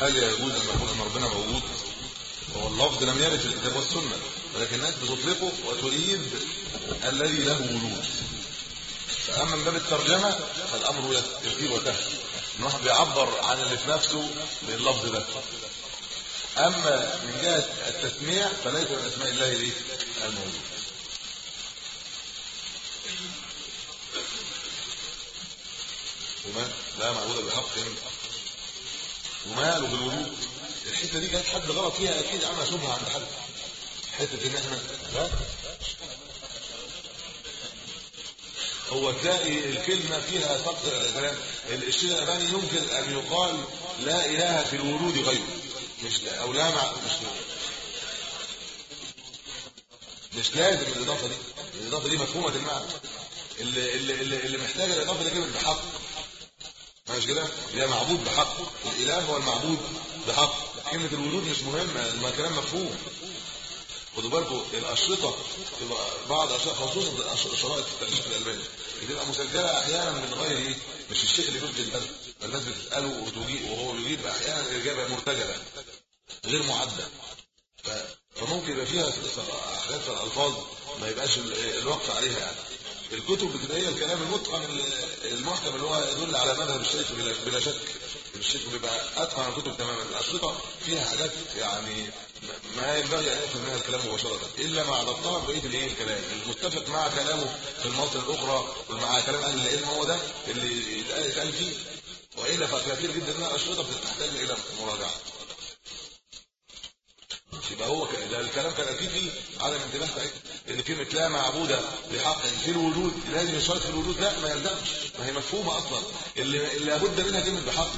هل يجوز أن يكون أن ربنا موجود؟ هو اللفظ لم يرد في الكتاب والسنة ولكن الناس بتطلقه وتريد الذي له وجود. فأما من باب الترجمة فالأمر يسير وسهل ان واحد بيعبر عن اللي في نفسه باللفظ ده. أما من جهة التسميع فليس من أسماء الله الموجود وما لا معبود بحق وماله بالوجود الحتة دي كانت حد غلط فيها أكيد عمل شبهه عند حد. حتة إن إحنا لا هو تلاقي الكلمة فيها سقط الكلام الشيء الأباني يمكن أن يقال لا إله في الوجود غيره. مش أو لا مع مش مش لازم الإضافة دي. الإضافة دي مفهومة المعنى. اللي اللي, اللي محتاجة الإضافة دي كلمة بحق. ماشي كده؟ هي معبود بحق. الإله هو المعبود بحق. كلمة الوجود مش مهمه الكلام مفهوم. خدوا بالكم الأشرطة بعض اشرطه خصوصا شرائط التاريخ الالباني بتبقى مسجلة أحيانا من غير إيه؟ مش الشيخ اللي بيبدي البلد الناس بتسأله وتجيب وهو يجيب أحيانا الاجابه مرتجلة غير معدة. فممكن يبقى فيها في الألفاظ ما يبقاش الوقف عليها. يعني الكتب هي الكلام المتقن المحكم اللي هو يدل على مذهب الشيخ بلا شك. الشيخ بيبقى أتقن الكتب تماما. الأشرطة فيها حاجات يعني ما ينبغي أن يفهم منها الكلام مباشرة إلا مع ضبطها بقية الإيه؟ الكلام. المتفق مع كلامه في المواطن الأخرى ومع كلام أهل العلم هو ده اللي يتقال فيه. وإلا فكثير جدا من الأشرطة بتحتاج إلى مراجعة. يبقى هو ده الكلام كان أكيد فيه عدم انتباه ساعتها ان كلمه لا معبودة بحق في الوجود لازم يشترط في الوجود. لا ما يلزمش. ما هي مفهومة أصلا. اللي لابد منها كلمة بحق.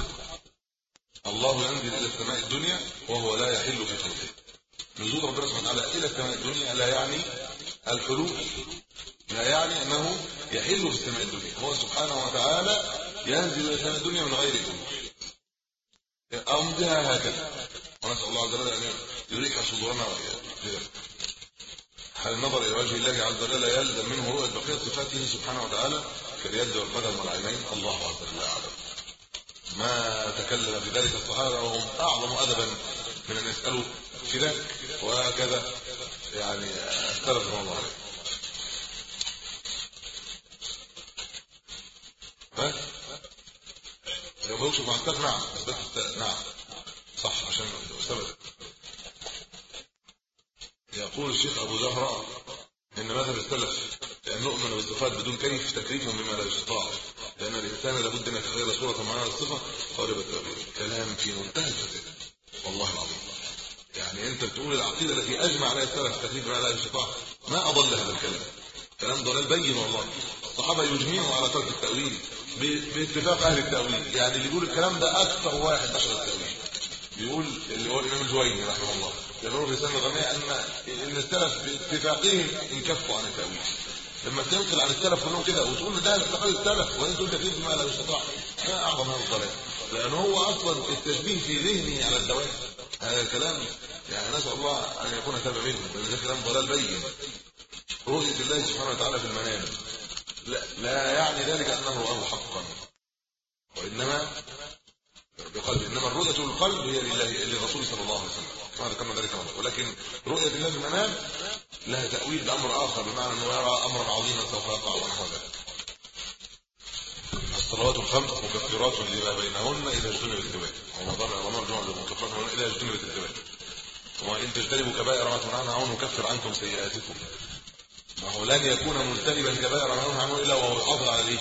الله ينزل إلى السماء الدنيا وهو لا يحل في خلقه. نزول ربنا سبحانه وتعالى إلى السماء الدنيا لا يعني الحلول لا يعني أنه يحل في السماء الدنيا. هو سبحانه وتعالى ينزل إلى السماء الدنيا من غير حلول امضيها هكذا. ونسال الله عز وجل ان يريك صدورنا هل النظر إلى وجه الله عز وجل يلزم منه رؤيه بقيه صفاته سبحانه وتعالى؟ كاليد والقدم والعينين. الله عز وجل أعلم. ما تكلم في ذلك الصحابة وهم أعظم ادبا من أن يسألوا في ذلك وهكذا يعني استغفر الله عليه. ها؟ لو بوصف مع نعم بس نعم صح عشان ثبت يقول الشيخ أبو زهراء إن مذهب السلف ان نؤمن بالصفات بدون كيف تكليف مما لا يستطاع لأن الإنسان لابد أن يتخيل صورة معينه للصفه قاربه التاويل كلام في منتهى الفساد والله العظيم. يعني أنت بتقول العقيدة التي أجمع عليها السلف التكليف ما لا استطاع ما أضل هذا الكلام. كلام ضلال بين والله. الصحابة يجمعوا على ترك التأويل باتفاق أهل التأويل. يعني اللي يقول الكلام ده أكثر واحد نشر التأويل. بيقول اللي هو الإمام الجويني رحمه الله. يقول في سنه الغنيه أن إن السلف باتفاقهم انكفوا عن التأويل. لما تنقل عن السلف كلهم كده وتقول ده اعتقاد السلف وانت تقول تكليف ما لا يستطاع ما أعظم هذا الضلال لأن هو أصلا التشبيه في ذهنه على الدوام هذا الكلام يعني نسأل الله أن يكون سبب منه لأن ده كلام ضلال بين. رؤية الله سبحانه وتعالى في المنام. لا, لا يعني ذلك أنه راه حقا. وانما بقلب إنما الرؤية القلب هي لله للرسول صلى الله عليه وسلم. كما ذكرنا ذلك ولكن رؤية الله المنام لها تأويل بأمر آخر بمعنى أنه يرى أمرا عظيما سوف يقع ونحو ذلك. الصلوات الخمس مكفرات لما بينهن اذا اجتنبت الكبائر رمضان رمضان جمعة مكفرات اذا اجتنبت الكبائر وإن تجتنبوا كبائر ما تنهون عنه نكفر عنكم سيئاتكم. ما هو لن يكون مجتنبا كبائر ما تنهون عنه إلا وهو يحافظ على إيه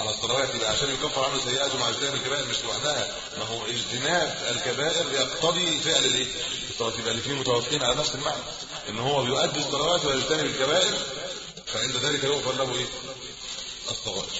على الصلوات يبقى عشان يكفر عنه سيئاته مع اجتناب الكبائر مش لوحدها ما هو اجتناب الكبائر يقتضي فعل الإيه؟ الصلوات يبقى الاثنين متوافقين على نفس المعنى إن هو بيؤدي الصلوات ويجتنب الكبائر فعند ذلك يغفر له إيه؟ الصغائر.